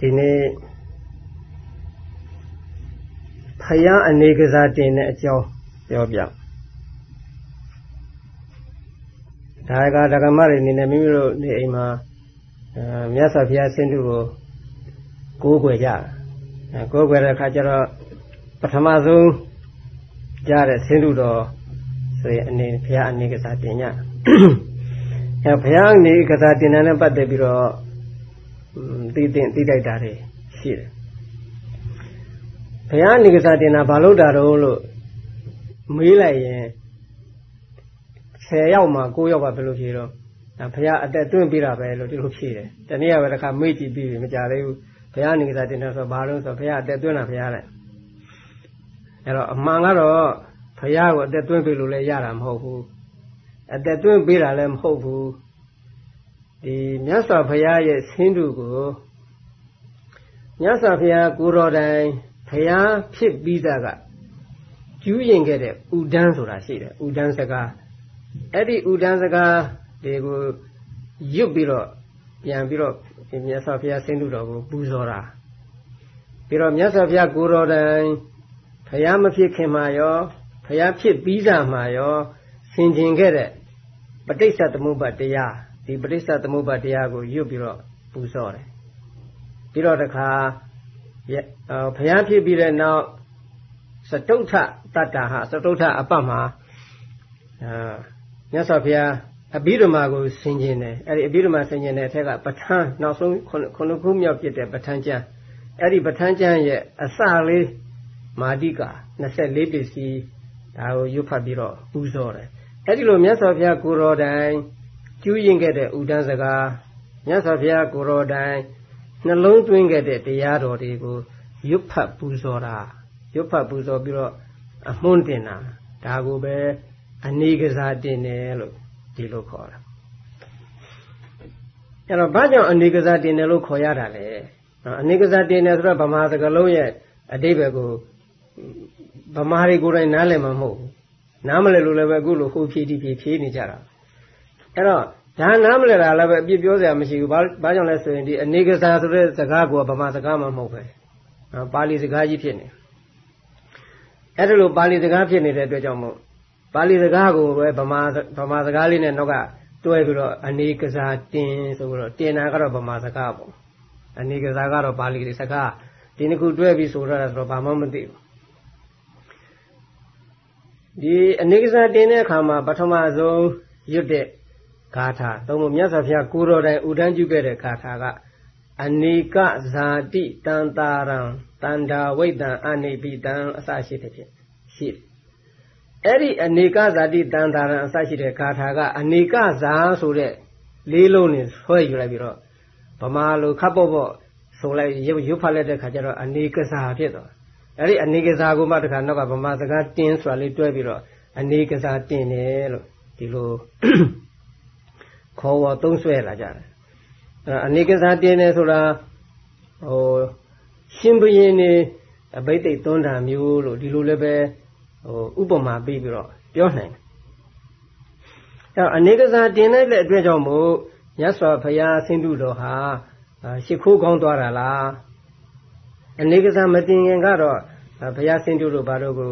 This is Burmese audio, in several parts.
ဒီနေ့ဖယားအနေကစားတင်တဲ့အကြောင်းပြောပြဒါကဒကမတွေအနေနဲ့မိမိတို့နေအိမ်မှာအဲမြတ်စွာဘုရားဆင်းတုကိုကိုးကွယ်ကြအဲကိုးကွယ်တဲ့အခါကျတော့ပထမဆုံးကြားတဲ့ဆင်းတုတော်ဆိုရင်အနေဘုရားအနေကစားတင်ညအဲဘုရားအနေကစားတင်တဲ့နဲ့ပတ်သက်ပြီးတော့ သိတဲ့သိတိုက်တာတွေရှိတယ်ဘုရားအနေကစားတင်တာဘာလို့တာတော့လို့မေးလိုက်ရင်10ယောက်မှ9ယောက်ကဘယ်လိုဖြေတော့ဒါဘုရားအသက်သွင်းပြတာပဲလို့ဒီလိုဖြေတယ်တနည်းအားဖြင့်တစ်ခါမေ့ကြည့်ပြီးပြီမကြသေးဘူးဘုရားအနေကစားတင်တယ်ဆိုဘာလို့ဆိုဘုရားအသက်သွင်းတာဘုရားတဲ့အဲ့တော့အမှန်ကတော့ဘုရားကိုအသက်သွင်းပေးလို့လည်းရတာမဟုတ်ဘူးအသက်သွင်းပေးတာလည်းမဟုတ်ဘူး ဒီမြတ်စွာဘုရားရဲ့ဆင်းတုကိုမြတ်စွာဘုရားကိုတော်တိုင်ဘုရားဖြစ်ပြီးသားကကျူးရင်ခဲ့တဲ့ဥဒန်းဆိုတာရှိတယ်ဥဒန်းစကားအဲ့ဒီဥဒန်းစကားတွေကိုရွတ်ပြီးတော့ပြန်ပြီးတော့မြတ်စွာဘုရားဆင်းတုတော်ကိုပူဇော်တာပြီးတော့မြတ်စွာဘုရားကိုတော်တိုင်ဘုရားမဖြစ်ခင်မှာရောဘုရားဖြစ်ပြီးသားမှာရောဆင်ခြင်ခဲ့တဲ့ပဋိစ္စသမုပ္ပါတရား ဒီပဋိစ္စသမုပ္ပါတရားကိုရွတ်ပြီးတော့ပူဇော်တယ်ပြီးတော့တခါဘုရားဖြစ်ပြီးတဲ့နောက်စတုထတတ္တာဟာစတုထအပတ်မှာအာမြတ်စွာဘုရားအဘိဓမ္မာကိုဆင်ခြင်တယ်အဲ့ဒီအဘိဓမ္မာဆင်ခြင်တဲ့အထက်ကပဋ္ဌာန်းနောက်ဆုံးခုနှစ်ခုမြောက်ဖြစ်တဲ့ပဋ္ဌာန်းကျမ်းအဲ့ဒီပဋ္ဌာန်းကျမ်းရဲ့အစလေးမာတိကာ24ပစ္စည်းဒါကိုရွတ်ဖတ်ပြီးတော့ပူဇော်တယ်အဲ့ဒီလိုမြတ်စွာဘုရားကိုတော်တိုင် ကျူးရင်ခဲ့တဲ့ဥဒန်းစကားမြတ်စွာဘုရားကိုတော်တိုင်နှလုံးသွင်းခဲ့တဲ့တရားတော်တွေကိုရွတ်ဖတ်ပူဇော်တာရွတ်ဖတ်ပူဇော်ပြီးတော့အမွှန်းတင်တာဒါကိုပဲအနေကစားတင်တယ်လို့ဒီလိုခေါ်တာအဲ့တော့ဘာကြောင့်အနေကစားတင်တယ်လို့ခေါ်ရတာလဲအနေကစားတင်တယ်ဆိုတော့ဗမာစကားလုံးရဲ့အတိပ္ပယ်ကိုဗမာတွေကိုယ်တိုင်နားလည်မှာမဟုတ်ဘူးနားမလည်လို့လည်းပဲအခုလိုဟိုဖြည်းဖြည်းဖြည်းဖြည်းနေကြတာအဲ့တော့ ဒါနားမလည်တာလည်းပဲအပြစ်ပြောစရာမရှိဘူးဘာဘာကြောင့်လဲဆိုရင်ဒီအနေကစားဆိုတဲ့စကားကဗမာစကားမှမဟုတ်ပဲပါဠိစကားကြီးဖြစ်နေအဲ့ဒါလိုပါဠိစကားဖြစ်နေတဲ့အတွက်ကြောင့်မို့ပါဠိစကားကိုပဲဗမာဗမာစကားလေးနဲ့နောက်ကတွဲပြီးတော့အနေကစားတင်ဆိုပြီးတော့တင်တာကတော့ဗမာစကားပေါ့အနေကစားကတော့ပါဠိစကားဒီနှစ်ခုတွဲပြီးဆိုရတာဆိုတော့ဘာမှမသိဘူးဒီအနေကစားတင်တဲ့အခါမှာပထမဆုံးရွတ်တဲ့ ဂါထာသုံးဖို့မြတ်စွာဘုရားကိုတော်တိုင်ဥဒန်းပြုခဲ့တဲ့ဂါထာကအနေကဇာတိတန်တာရံတန္တာဝိတံအနေပိတံအစရှိတဲ့ဖြင့်ရှိတယ်အဲ့ဒီအနေကဇာတိတန်တာရံအစရှိတဲ့ဂါထာကအနေကဇာဆိုတဲ့လေးလုံးနဲ့ဆွဲယူလိုက်ပြီးတော့ဗမာလိုခပ်ပေါ့ပေါ့ဆိုလိုက်ရုပ်ဖတ်လိုက်တဲ့ခါကျတော့အနေကစားဖြစ်သွားအဲ့ဒီအနေကစားကိုမှတခါနောက်ကဗမာစကားတင်းဆိုတာလေးတွဲပြီးတော့အနေကစားတင်းတယ်လို့ဒီလို ခေါ်ဝေါ်သုံးဆွဲလာကြတယ်အဲ့အနေကစားတင်းတယ်ဆိုတာဟိုရှင်ဘရင်နေအဘိသိက်သွန်းတာမျိုးလို့ဒီလိုလည်းပဲဟိုဥပမာပေးပြီးတော့ပြောနိုင်တယ်အဲ့အနေကစားတင်လိုက်တဲ့အတွက်ကြောင့်မို့မြတ်စွာဘုရားဆင်းတုတော်ဟာရှ िख ိုးကောင်းသွားတာလားအနေကစားမတင်ရင်ကတော့ဘုရားဆင်းတုတို့ဘာလို့ကို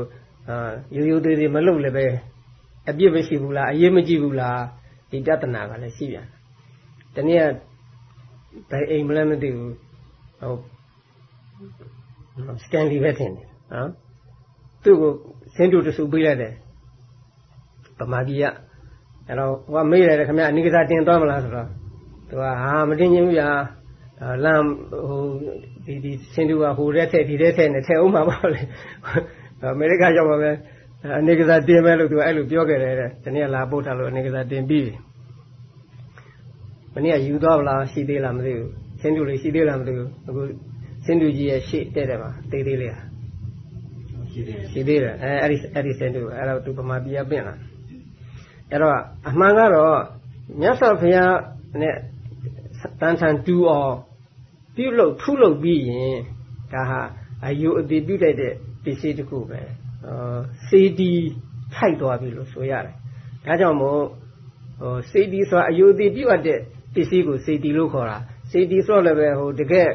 ယူယူသေးသေးမလုပ်လည်းပဲအပြစ်မရှိဘူးလားအရေးမကြည့်ဘူးလား ဒီတတနာကလည်းရှိပြန်တနည်းဘယ်အိမ်မလဲမသိဘူးဟိုစကန်လီပဲထင်တယ်နော်သူ့ကိုဆင်းတုတဆူပေးလိုက်တယ်ဗမာပြည်ကအဲ့တော့ဟိုကမေးတယ်ခင်ဗျအနိကစားတင်သွားမလားဆိုတော့သူကဟာမတင်ချင်းဘူးညာလမ်းဟိုဒီဒီဆင်းတုကဟိုတဲ့ထက်ဒီတဲ့ထက်နဲ့ထက်အောင်မှာပေါ့လေအမေရိကရောက်ပါပဲအနေကစားတင်မယ်လို့သူအဲ့လိုပြောခဲ့တယ်တဲ့ဒီနေ့လာပို့ထားလို့အနေကစားတင်ပြီး မနေ့ကယူသွားဗလားရှိသေးလားမသိဘူးဆင်းတုလေးရှိသေးလားမသိဘူးအခုဆင်းတုကြီးရဲ့ရှေ့တဲ့တယ်မှာတေးသေးလေးဟာရှိသေးတယ်ရှိသေးတယ်အဲအဲ့ဒီအဲ့ဒီဆင်းတုအဲ့တော့သူပမာပြပြင့်လာအဲ့တော့အမှန်ကတော့မြတ်စွာဘုရားနဲ့တန်ထန်တူအောင်ပြုလုပ်ထုလုပ်ပြီးရင်ဒါဟာအယုအတိပြုတ်တဲ့ပစ္စည်းတစ်ခုပဲအာစေတီထိုက်သွားပြီလို့ဆိုရတယ်ဒါကြောင့်မို့ဟိုစေတီဆိုတာအယုအတိပြုတ်တဲ့ ပစ္စည်းကိုစေတီလို့ခေါ်တာစေတီဆိုတော့လည်းပဲဟိုတကယ်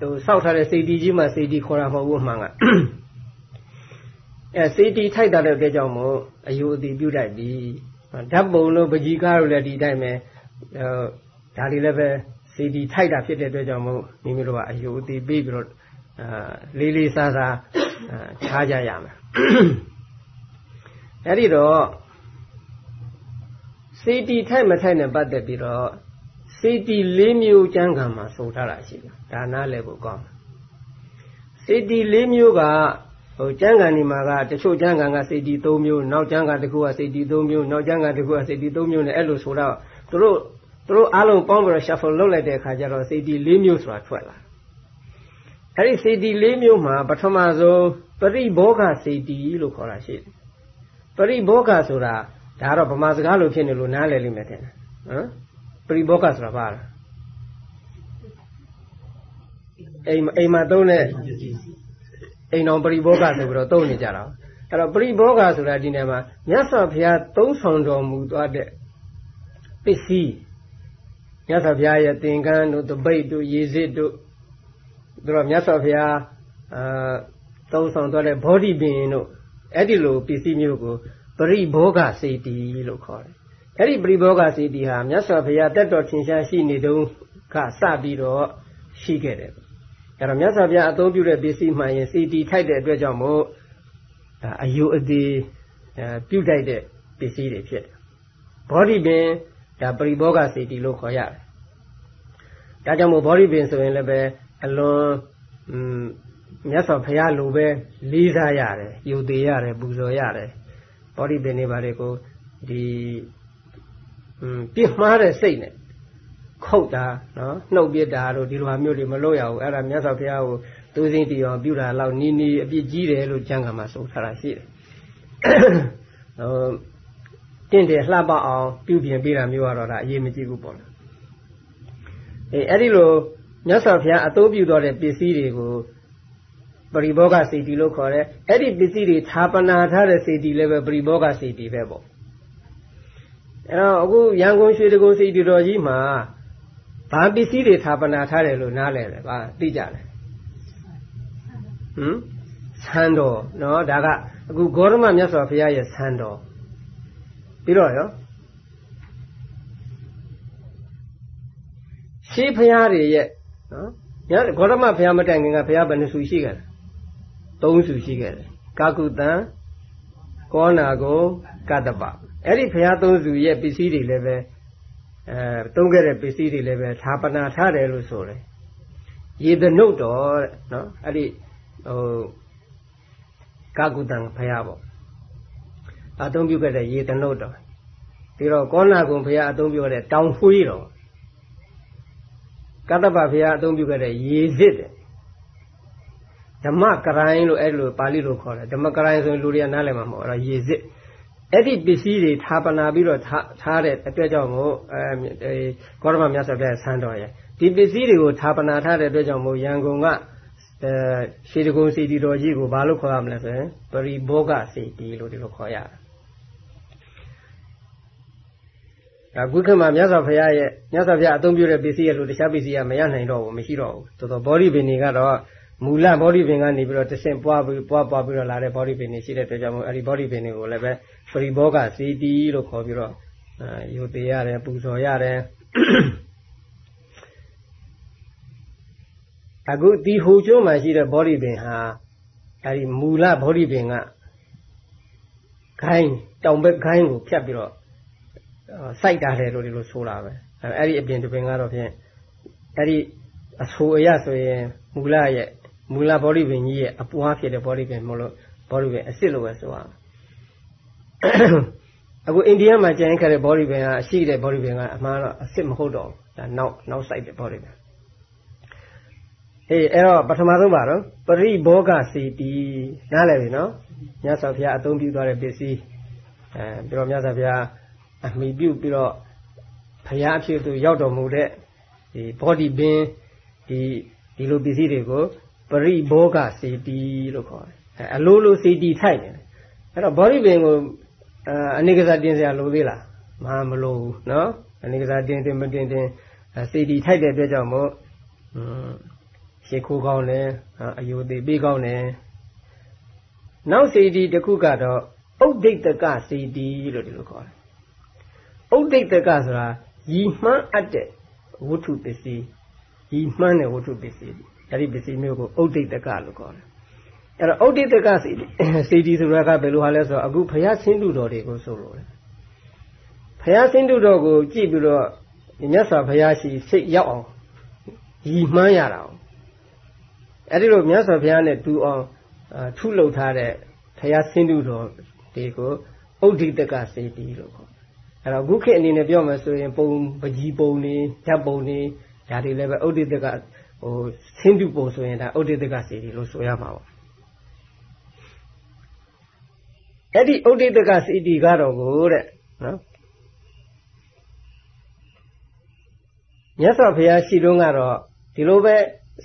သူစောက်ထားတဲ့စေတီကြီးမှစေတီခေါ်တာမဟုတ်ဘူးအမှန်ကအဲစေတီထိုက်တာတဲ့အတွက်ကြောင့်မို့အယူအတိပြုတ်တတ်ပြီဓာတ်ပုံလို့ပကြီးကားလို့လည်းဒီတိုင်းပဲဒါတွေလည်းပဲစေတီထိုက်တာဖြစ်တဲ့အတွက်ကြောင့်မို့မိမိတို့ကအယူအတိပြီးပြီးတော့အာလေးလေးစားစားထားကြရမယ်အဲ့ဒီတော့စေတီထိုက်မထိုက်နဲ့ပတ်သက်ပြီးတော့ စေတီ၄မျိုးကျမ်းဂန်မှာဆိုထားတာရှိတယ်ဒါနားလည်းကိုကောင်းစေတီ၄မျိုးကဟိုကျမ်းဂန်ဒီမှာကတချို့ကျမ်းဂန်ကစေတီ၃မျိုးနောက်ကျမ်းဂန်တစ်ခုကစေတီ၃မျိုးနောက်ကျမ်းဂန်တစ်ခုကစေတီ၃မျိုးနဲ့အဲ့လိုဆိုတော့သူတို့သူတို့အားလုံးပေါင်းပြီးတော့ shuffle လုပ်လိုက်တဲ့အခါကျတော့စေတီ၄မျိုးဆိုတာထွက်လာအဲ့ဒီစေတီ၄မျိုးမှာပထမဆုံးပရိဘောဂစေတီလို့ခေါ်တာရှိတယ်ပရိဘောဂဆိုတာဒါကတော့ဗမာစကားလိုဖြစ်နေလို့နားလည်လိမ့်မယ်ထင်တယ်ဟမ် ပရိဘောဂဆိုတာဘာလဲအိမ်အိမ်မှာသုံးတဲ့အိမ်တော်ပရိဘောဂဆိုပြီးတော့သုံးနေကြတာအဲ့တော့ပရိဘောဂဆိုတာဒီနေ့မှာမြတ်စွာဘုရားသုံးဆောင်တော်မူသွားတဲ့ပစ္စည်းမြတ်စွာဘုရားရဲ့သင်္ကန်းတို့တပိတ်တို့ရေစစ်တို့တို့မြတ်စွာဘုရားအာသုံးဆောင်သွားတဲ့ဘောဓိပင်တို့အဲ့ဒီလိုပစ္စည်းမျိုးကိုပရိဘောဂစေတီလို့ခေါ်တယ်။ အဲ့ဒီပရိဘောဂစေတီဟာမြတ်စွာဘုရားတက်တော်ထင်ရှားရှိနေတုန်းကစပြီးတော့ရှိခဲ့တယ်။အဲ့တော့မြတ်စွာဘုရားအသုံးပြုတဲ့ပစ္စည်းမှန်ရင်စေတီထိုက်တဲ့အတွက်ကြောင့်မို့အယုအသေးပြုတ်တိုက်တဲ့ပစ္စည်းတွေဖြစ်တယ်။ဘောဓိပင်ဒါပရိဘောဂစေတီလို့ခေါ်ရတယ်။ဒါကြောင့်မို့ဘောဓိပင်ဆိုရင်လည်းပဲအလွန်မြတ်စွာဘုရားလိုပဲလေးစားရတယ်၊ယုတ်သေးရတယ်၊ပူဇော်ရတယ်။ဘောဓိပင်နေပါလေကိုဒီ ပြစ်မှားတဲ့စိတ်နဲ့ခုတ်တာနော်နှုတ်ပြစ်တာတို့ဒီလိုဟာမျိုးတွေမလုပ်ရဘူးအဲ့ဒါမြတ်စွာဘုရားကိုသူစင်းတီအောင်ပြုတာလောက်နီးနီးအပြစ်ကြီးတယ်လို့ကျမ်းဂန်မှာဆိုထားတာရှိတယ်ဟိုတင့်တယ်လှပအောင်ပြုပြင်ပေးတာမျိုးကတော့ဒါအရေးမကြီးဘူးပေါ့နော်အေးအဲ့ဒီလိုမြတ်စွာဘုရားအသုံးပြုတော်တဲ့ပစ္စည်းတွေကိုပရိဘောဂစေတီလို့ခေါ်တယ်အဲ့ဒီပစ္စည်းတွေဌာပနာထားတဲ့စေတီလည်းပဲပရိဘောဂစေတီပဲပေါ့ အဲ့တော့အခုရန်ကုန်ရွှေတကုံစေတီတော်ကြီးမှာဘာပစ္စည်းတွေဌာပနာထားတယ်လို့နားလည်တယ်ဗာသိကြတယ်ဟမ်ဆန်းတော်နော်ဒါကအခုဂေါရမမြတ်စွာဘုရားရဲ့ဆန်းတော်ပြီးတော့ရောရှေးဘုရားတွေရဲ့နော်ညဂေါရမဘုရားမတိုင်ခင်ကဘုရားဘယ်နှဆူရှိကြလဲသုံးစုရှိခဲ့တယ်ကာကုတံကောနာကိုကတ္တပ အဲ့ဒီဘုရားသုံးစုရဲ့ပစ္စည်းတွေလည်းပဲအဲသုံးခဲ့တဲ့ပစ္စည်းတွေလည်းပဲဌာပနာထားတယ်လို့ဆိုတယ်ရေသနုတ်တော်တဲ့နော်အဲ့ဒီဟိုကာကုတံဘုရားပေါ့အသုံးပြုခဲ့တဲ့ရေသနုတ်တော်ပြီးတော့ကောနာကုံဘုရားအသုံးပြုခဲ့တဲ့တောင်ဖွေးတော်ကတ္တပဘုရားအသုံးပြုခဲ့တဲ့ရေစစ်တဲ့ဓမ္မကရိုင်းလို့အဲ့လိုပါဠိလိုခေါ်တယ်ဓမ္မကရိုင်းဆိုရင်လူတွေကနားလည်မှာမဟုတ်အဲ့တော့ရေစစ် အဲ့ဒီပစ္စည်းတွေဌာပနာပြီးတော့ထားတဲ့အတွက်ကြောင့်မို့အဲကောရမမြတ်စွာဘုရားဆန်းတော်ရဲ့ဒီပစ္စည်းတွေကိုဌာပနာထားတဲ့အတွက်ကြောင့်မို့ရန်ကုန်ကအဲရှေးတကုံစီတီတော်ကြီးကိုဘာလို့ခေါ်ရမလဲဆိုရင်ပရိဘောဂစီတီလို့ဒီလိုခေါ်ရတယ်ဒါကုခမမြတ်စွာဘုရားရဲ့မြတ်စွာဘုရားအသုံးပြုတဲ့ပစ္စည်းရဲ့လို့တခြားပစ္စည်းကမရနိုင်တော့ဘူးမရှိတော့ဘူးတော်တော်ဘောဓိပင်တွေကတော့ မူလဘောဓိပင်ကနေပြီးတော့တဆင့်ပွားပြီးပွားပွားပြီးတော့လာတဲ့ဘောဓိပင်တွေရှိတဲ့အတွက်ကြောင့်မို့အဲဒီဘောဓိပင်တွေကိုလည်းပဲပရိဘောဂစီတီလို့ခေါ်ပြီးတော့အဲယူသေးရတယ်ပူဇော်ရတယ်အခုဒီဟူကျိုးမှာရှိတဲ့ဘောဓိပင်ဟာအဲဒီမူလဘောဓိပင်ကခိုင်းတောင်ဘက်ခိုင်းကိုဖြတ်ပြီးတော့စိုက်တာတယ်လို့ဒီလိုဆိုတာပဲအဲဒီအပြင်တပင်ကတော့ဖြင့်အဲဒီအဆိုအရဆိုရင်မူလရဲ့ မူလဘောဓိပင်ကြီးရဲ့အပွားဖြစ်တဲ့ဘောဓိပင်မလို့ဘောဓိပင်အစ်စ်လို့ပဲဆိုရမယ်အခုအိန္ဒိယမှာကျန်ခဲ့တဲ့ဘောဓိပင်ကအရှိတဲ့ဘောဓိပင်ကအမှန်တော့အစ်စ်မဟုတ်တော့ဘူးဒါနောက်နောက်ဆိုင်တဲ့ဘောဓိပင်အေးအဲ့တော့ပထမဆုံးပါတော့ပရိဘောဂစီတီနားလည်ပြီနော်မြတ်စွာဘုရားအသုံးပြုသွားတဲ့ပစ္စည်းအဲပြီးတော့မြတ်စွာဘုရားအမိပြုပြီးတော့ဘုရားအဖြစ်သူရောက်တော်မူတဲ့ဒီဘောဓိပင်ဒီဒီလိုပစ္စည်းတွေကို ပရိဘောဂစေတီလို့ခေါ်တယ်အလိုလိုစေတီထိုက်တယ်အဲ့တော့ဘောဓိပင်ကိုအနိကစားတင်စရာလိုသေးလားမဟာမလိုဘူးနော်အနိကစားတင်တင်မတင်တင်စေတီထိုက်တဲ့အတွက်ကြောင့်မို့ရှ िख ိုးကောင်းတယ်အယုသေးပေးကောင်းတယ်နောက်စေတီတစ်ခုကတော့ဥဒိတ်တကစေတီလို့ဒီလိုခေါ်တယ်ဥဒိတ်တကဆိုတာရည်မှန်းအပ်တဲ့ဝတ္ထုပစ္စည်းရည်မှန်းတဲ့ဝတ္ထုပစ္စည်း အဲ့ဒီပစ္စည်းမျိုးကိုဥဒိတ်တကလို့ခေါ်တယ်အဲ့တော့ဥဒိတကစေတီစေတီဆိုတာကဘယ်လိုဟာလဲဆိုတော့အခုဘုရားဆင်းတုတော်တွေကိုဆိုလို့တယ်ဘုရားဆင်းတုတော်ကိုကြည့်ပြီးတော့မြတ်စွာဘုရားရှိစိတ်ရောက်အောင်ရည်မှန်းရတာအောင်အဲ့ဒီလိုမြတ်စွာဘုရားနဲ့တူအောင်ထုလုပ်ထားတဲ့ဘုရားဆင်းတုတော်တွေကိုဥဒိတကစေတီလို့ခေါ်အဲ့တော့အခုခေတ်အနေနဲ့ပြောမယ်ဆိုရင်ပုံပကြီးပုံနေဓာတ်ပုံနေဒါတွေလည်းပဲဥဒိတက ဟိုဆင်းတုပုံဆိုရင်ဒါဥဒိတကစေတီလို့ဆိုရမှာပါအဲ့ဒီဥဒိတကစီတီကတော့ကိုတဲ့နော်မြတ်စွာဘုရားရှိတော့ကတော့ဒီလိုပဲ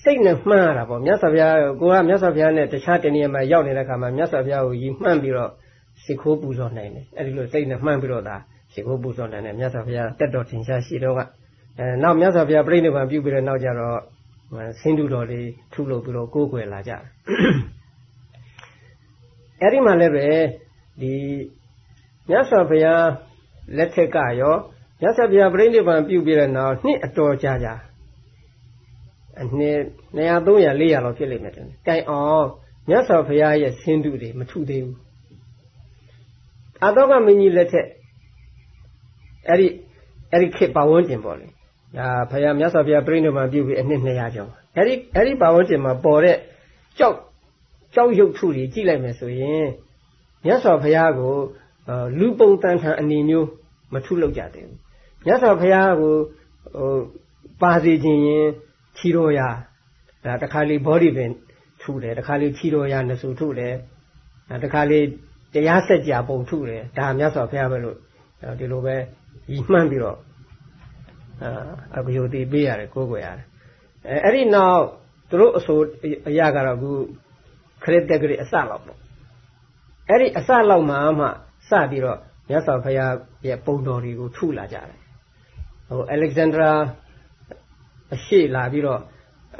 စိတ်နဲ့မှန်းရတာပေါ့မြတ်စွာဘုရားကိုကမြတ်စွာဘုရားနဲ့တခြားတနည်းမှာရောက်နေတဲ့အခါမှာမြတ်စွာဘုရားကိုယီမှန်းပြီးတော့စိတ်ခိုးပူဇော်နိုင်တယ်အဲ့ဒီလိုစိတ်နဲ့မှန်းပြီးတော့ဒါစိတ်ခိုးပူဇော်နိုင်တယ်မြတ်စွာဘုရားတက်တော်ထင်ရှားရှိတော့ကအဲနောက်မြတ်စွာဘုရားပြိဋိဘံပြုပြီးတဲ့နောက်ကျတော့ ဆင်းတုတော်လေးထုလုပ်ပြီးတော့ကိုးကွယ်လာကြတယ်အဲ့ဒီမှာလည်းပဲဒီမြတ်စွာဘုရားလက်ထက်ကရောမြတ်စွာဘုရားပြိဋိဘံပြုပြီးတဲ့နောက်နှစ်အတော်ကြာကြာအနှစ်200 300 400လောက်ဖြစ်လိမ့်မယ်တဲ့။တိုင်အောင်မြတ်စွာဘုရားရဲ့ဆင်းတုတွေမထုသေးဘူး။အာတောကမင်းကြီးလက်ထက်အဲ့ဒီအဲ့ဒီခေတ်ပါဝန်းကျင်ပေါ့လေ။ ဒါဘုရားမြတ်စွာဘုရားပြိဋိဘံပြုပြီးအနှစ်200ကျော်။အဲ့ဒီအဲ့ဒီပါဝန်းကျင်မှာပေါ်တဲ့ကြောက်ကြောက်ရုပ်ထုတွေကြည့်လိုက်မယ်ဆိုရင်မြတ်စွာဘုရားကိုလူပုံတန်ထန်အနေမျိုးမထုလုပ်ကြသေးဘူးမြတ်စွာဘုရားကိုဟိုပါစီခြင်းရင်ခြီတော်ရာဒါတခါလေ body ပင်ထုတယ်တခါလေခြီတော်ရာနစုထုတယ်တခါလေတရားစက်ကြပုံထုတယ်ဒါမြတ်စွာဘုရားပဲလို့ဒီလိုပဲဤမှန်းပြီးတော့ အာအကယုတိပေးရတယ်ကိုးကွယ်ရတယ်အဲအဲ့ဒီနောက်သူတို့အဆိုအရာကတော့အခုခရစ်တက်ကလေးအစလောက်ပေါ့အဲ့ဒီအစလောက်မှမှစပြီးတော့မြတ်စွာဘုရားရဲ့ပုံတော်တွေကိုထုလာကြတယ်ဟို Alexandra အရှိလာပြီးတော့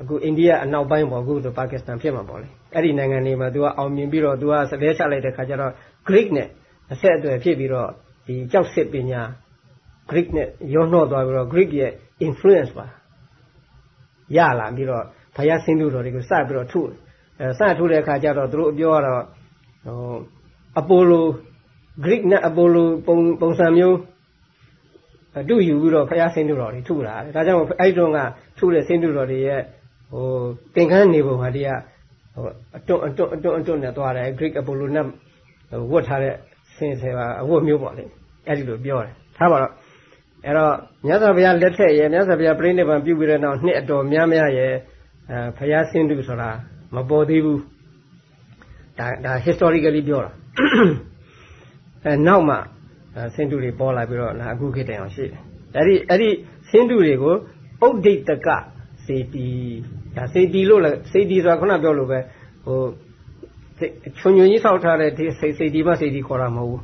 အခုအိန္ဒိယအနောက်ပိုင်းပေါ့အခုဆိုပါကစ္စတန်ဖြစ်မှာပေါ့လေအဲ့ဒီနိုင်ငံတွေမှာသူကအောင်မြင်ပြီးတော့သူကစလဲချလိုက်တဲ့ခါကျတော့ Greek နဲ့အဆက်အသွယ်ဖြစ်ပြီးတော့ဒီကြောက်စစ်ပညာ Greek နဲ့ရောနှော့သွားပြီးတော့ Greek ရဲ့ influence ပါရလာပြီးတော့ဘုရားဆင်းသူတော်တွေကိုစပြီးတော့ထုအဲစထုတဲ့အခါကျတော့သူတို့ပြောတော့ဟိုအပိုလို Greek နဲ့အပိုလိုပုံပုံစံမျိုးအတူယူပြီးတော့ဖျားဆင်းတူတော်တွေထုတာဒါကြောင့်အဲ့တုန်းကထုတဲ့ဆင်းတူတော်တွေရဲ့ဟိုသင်္ကန်းနေပုံဟာတည်းကဟိုအတွန့်အတွန့်အတွန့်အတွန့်နဲ့သွားတယ် Greek Apollo နဲ့ဝတ်ထားတဲ့ဆင်းဆဲပါအဝတ်မျိုးပေါ့လေအဲ့ဒီလိုပြောတယ်ထားပါတော့ အဲ့တော့မြတ်စွာဘုရားလက်ထက်ရဲ့မြတ်စွာဘုရားပြိဋိဘံပြုပြီးတဲ့နောက်နှစ်အတော်များများရဲ့အဲဘုရားဆင်းတုဆိုတာမပေါ်သေးဘူးဒါဒါ historically ပြောတာအဲနောက်မှဆင်းတုတွေပေါ်လာပြီးတော့အခုခေတ်တိုင်အောင်ရှိတယ်အဲ့ဒီအဲ့ဒီဆင်းတုတွေကိုဥဒိတကစေတီဒါစေတီလို့လဲစေတီဆိုတာခုနပြောလို့ပဲဟိုချွန်ချွန်ကြီးဆောက်ထားတဲ့ဒီစေတီမစေတီခေါ်တာမဟုတ်ဘူး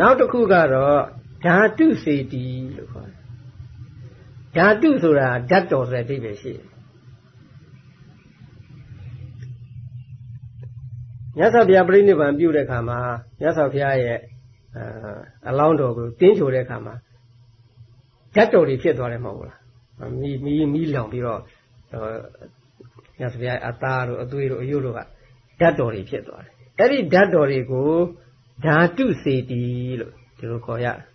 နောက်တစ်ခုကတော့ ဓာတုစေတီလို့ခေါ်တယ်ဓာတုဆိုတာဓာတ်တော်ဆိုတဲ့အဓိပ္ပာယ်ရှိတယ်မြတ်စွာဘုရားပြိဋိဘံပြုတဲ့အခါမှာမြတ်စွာဘုရားရဲ့အလောင်းတော်ကိုတင်းချိုတဲ့အခါမှာဓာတ်တော်တွေဖြစ်သွားတယ်မဟုတ်လားမီးမီးမီးလောင်ပြီးတော့မြတ်စွာဘုရားအသားတို့အသွေးတို့အယုတို့ကဓာတ်တော်တွေဖြစ်သွားတယ်အဲ့ဒီဓာတ်တော်တွေကိုဓာတုစေတီလို့ဒီလိုခေါ်ရတယ်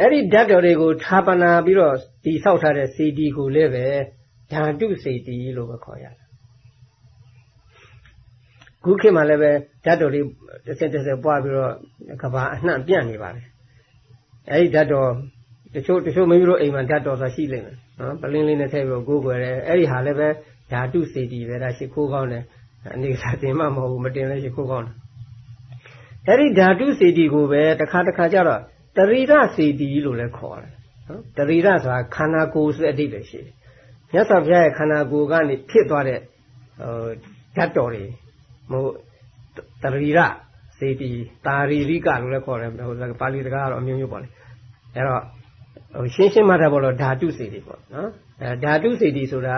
အဲ့ဒီဓာတ်တော်တွေကိုဌာပနာပြီးတော့ဒီဆောက်ထားတဲ့စေတီကိုလည်းပဲဓာတုစေတီလို့ပဲခေါ်ရတယ်ခုခေတ်မှာလည်းပဲဓာတ်တော်လေးတစ်ဆက်တစ်ဆက်ပွားပြီးတော့ကဘာအနှံ့ပြန့်နေပါတယ်အဲဒီဓာတ်တော်တချို့တချို့မိမိတို့အိမ်မှာဓာတ်တော်ဆိုရှိလိမ့်မယ်နော်ပလင်းလေးနဲ့ထည့်ပြီးတော့ကိုးကွယ်တယ်အဲဒီဟာလည်းပဲဓာတုစေတီပဲဒါရှိခိုးကောင်းတယ်အနေစာတင်မှမဟုတ်ဘူးမတင်လည်းရှိခိုးကောင်းတယ်အဲဒီဓာတုစေတီကိုပဲတစ်ခါတစ်ခါကျတော့ တရိရစေတီလို့လည်းခေါ်တယ်နော်တရိရဆိုတာခန္ဓာကိုယ်ဆိုတဲ့အဓိပ္ပာယ်ရှိတယ်မြတ်စွာဘုရားရဲ့ခန္ဓာကိုယ်ကနေဖြစ်သွားတဲ့ဟိုဓာတ်တော်တွေမဟုတ်တရိရစေတီတာရီရိကလို့လည်းခေါ်တယ်ဟိုပါဠိစကားကတော့အမျိုးမျိုးပေါ့လေအဲ့တော့ဟိုရှင်းရှင်းမှတ်တာပေါ့လို့ဓာတုစေတီပေါ့နော်အဲဓာတုစေတီဆိုတာ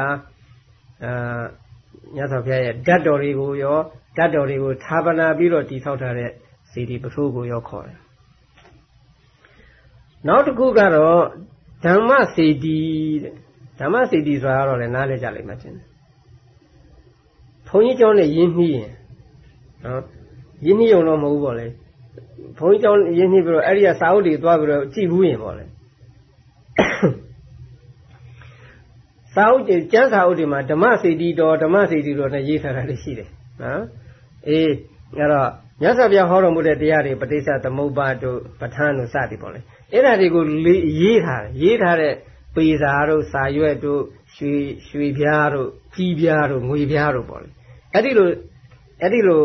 အာမြတ်စွာဘုရားရဲ့ဓာတ်တော်တွေကိုရောဓာတ်တော်တွေကိုဌာပနာပြီးတော့တည်ဆောက်ထားတဲ့စေတီပထိုးကိုရောခေါ်တယ် နောက်တစ်ခုကတော့ဓမ္မစေတီတဲ့ဓမ္မစေတီဆိုတာတော့လည်းနားလည်ကြလိမ့်မယ်ချင်းဘုန်းကြီးကျောင်းနဲ့ရင်းနှီးရင်နော်ရင်းနှီးုံတော့မဟုတ်ဘူးပေါ့လေဘုန်းကြီးကျောင်းရင်းနှီးပြီးတော့အဲ့ဒီကစာအုပ်တွေသွားပြီးတော့ကြည့်ဘူးရင်ပေါ့လေစာအုပ်ကျကျမ်းစာအုပ်တွေမှာဓမ္မစေတီတော်ဓမ္မစေတီတော်နဲ့ရေးထားတာတွေရှိတယ်နော်အေးအဲ့တော့မြတ်စွာဘုရားဟောတော်မူတဲ့တရားတွေပဋိစ္စသမုပ္ပါတို့ပဋ္ဌာန်းတို့စသည်ပေါ့လေ အဲ့ဒါတွေကိုရေးထားတယ်ရေးထားတဲ့ပေစာတို့စာရွက်တို့ရွှေရွှေပြားတို့ကြီးပြားတို့ငွေပြားတို့ပေါ့လေအဲ့ဒီလိုအဲ့ဒီလို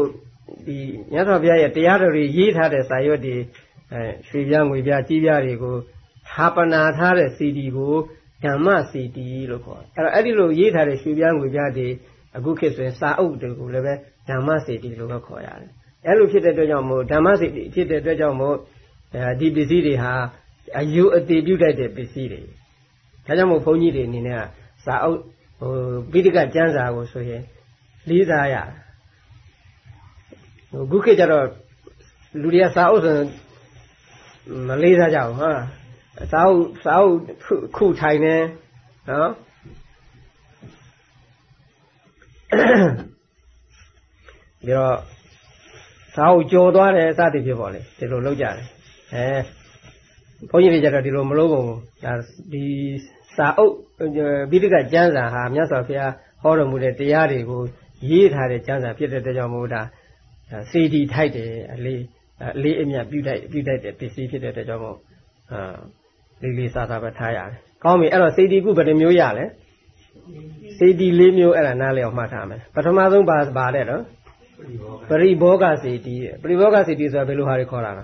ဒီမြတ်စွာဘုရားရဲ့တရားတော်တွေရေးထားတဲ့စာရွက်တွေအဲရွှေပြားငွေပြားကြီးပြားတွေကိုဟာပနာထားတဲ့စီဒီကိုဓမ္မစီတီလို့ခေါ်တယ်အဲ့တော့အဲ့ဒီလိုရေးထားတဲ့ရွှေပြားငွေပြားတွေအခုခေတ်ဆိုရင်စာအုပ်တွေကိုလည်းပဲဓမ္မစီတီလို့ပဲခေါ်ရတယ်အဲ့လိုဖြစ်တဲ့အတွက်ကြောင့်မို့ဓမ္မစီတီဖြစ်တဲ့အတွက်ကြောင့်မို့ အဲဒီပစ္စည်းတွေဟာအယူအသေးပြုတ်တတ်တဲ့ပစ္စည်းတွေဒါကြောင့်မို့ဘုန်းကြီးတွေအနေနဲ့စာအုပ်ဟိုပိဋကကျမ်းစာကိုဆိုရင်လေးစားရဟိုခုခေတ်ကျတော့လူတွေကစာအုပ်ဆိုမလေးစားကြဘူးဟာစာအုပ်စာအုပ်ခုထိုင်နေနော်ပြီးတော့စာအုပ်ကြော်သွားတယ်စသည်ဖြစ်ပေါ်လေဒီလိုလုပ်ကြတယ် အဲဘုန်းကြီးတွေကျတော့ဒီလိုမလုပ်ဘူးဒါဒီစာအုပ်ပိဋကကျမ်းစာဟာမြတ်စွာဘုရားဟောတော်မူတဲ့တရားတွေကိုရေးထားတဲ့ကျမ်းစာဖြစ်တဲ့အတွက်ကြောင့်မို့ဒါစေတီထိုက်တယ်အလေးအလေးအမြတ်ပြုတိုက်ပြုတိုက်တဲ့ပစ္စည်းဖြစ်တဲ့အတွက်ကြောင့်မို့အာလေးလေးစားစားပဲထားရတယ်။ကောင်းပြီအဲ့တော့စေတီကုဘယ်နှမျိုးရလဲ။စေတီ၄မျိုးအဲ့ဒါနားလည်အောင်မှတ်ထားမယ်။ပထမဆုံးပါပါတဲ့နော်ပရိဘောဂစေတီပရိဘောဂစေတီဆိုတာဘယ်လိုဟာတွေခေါ်တာလဲ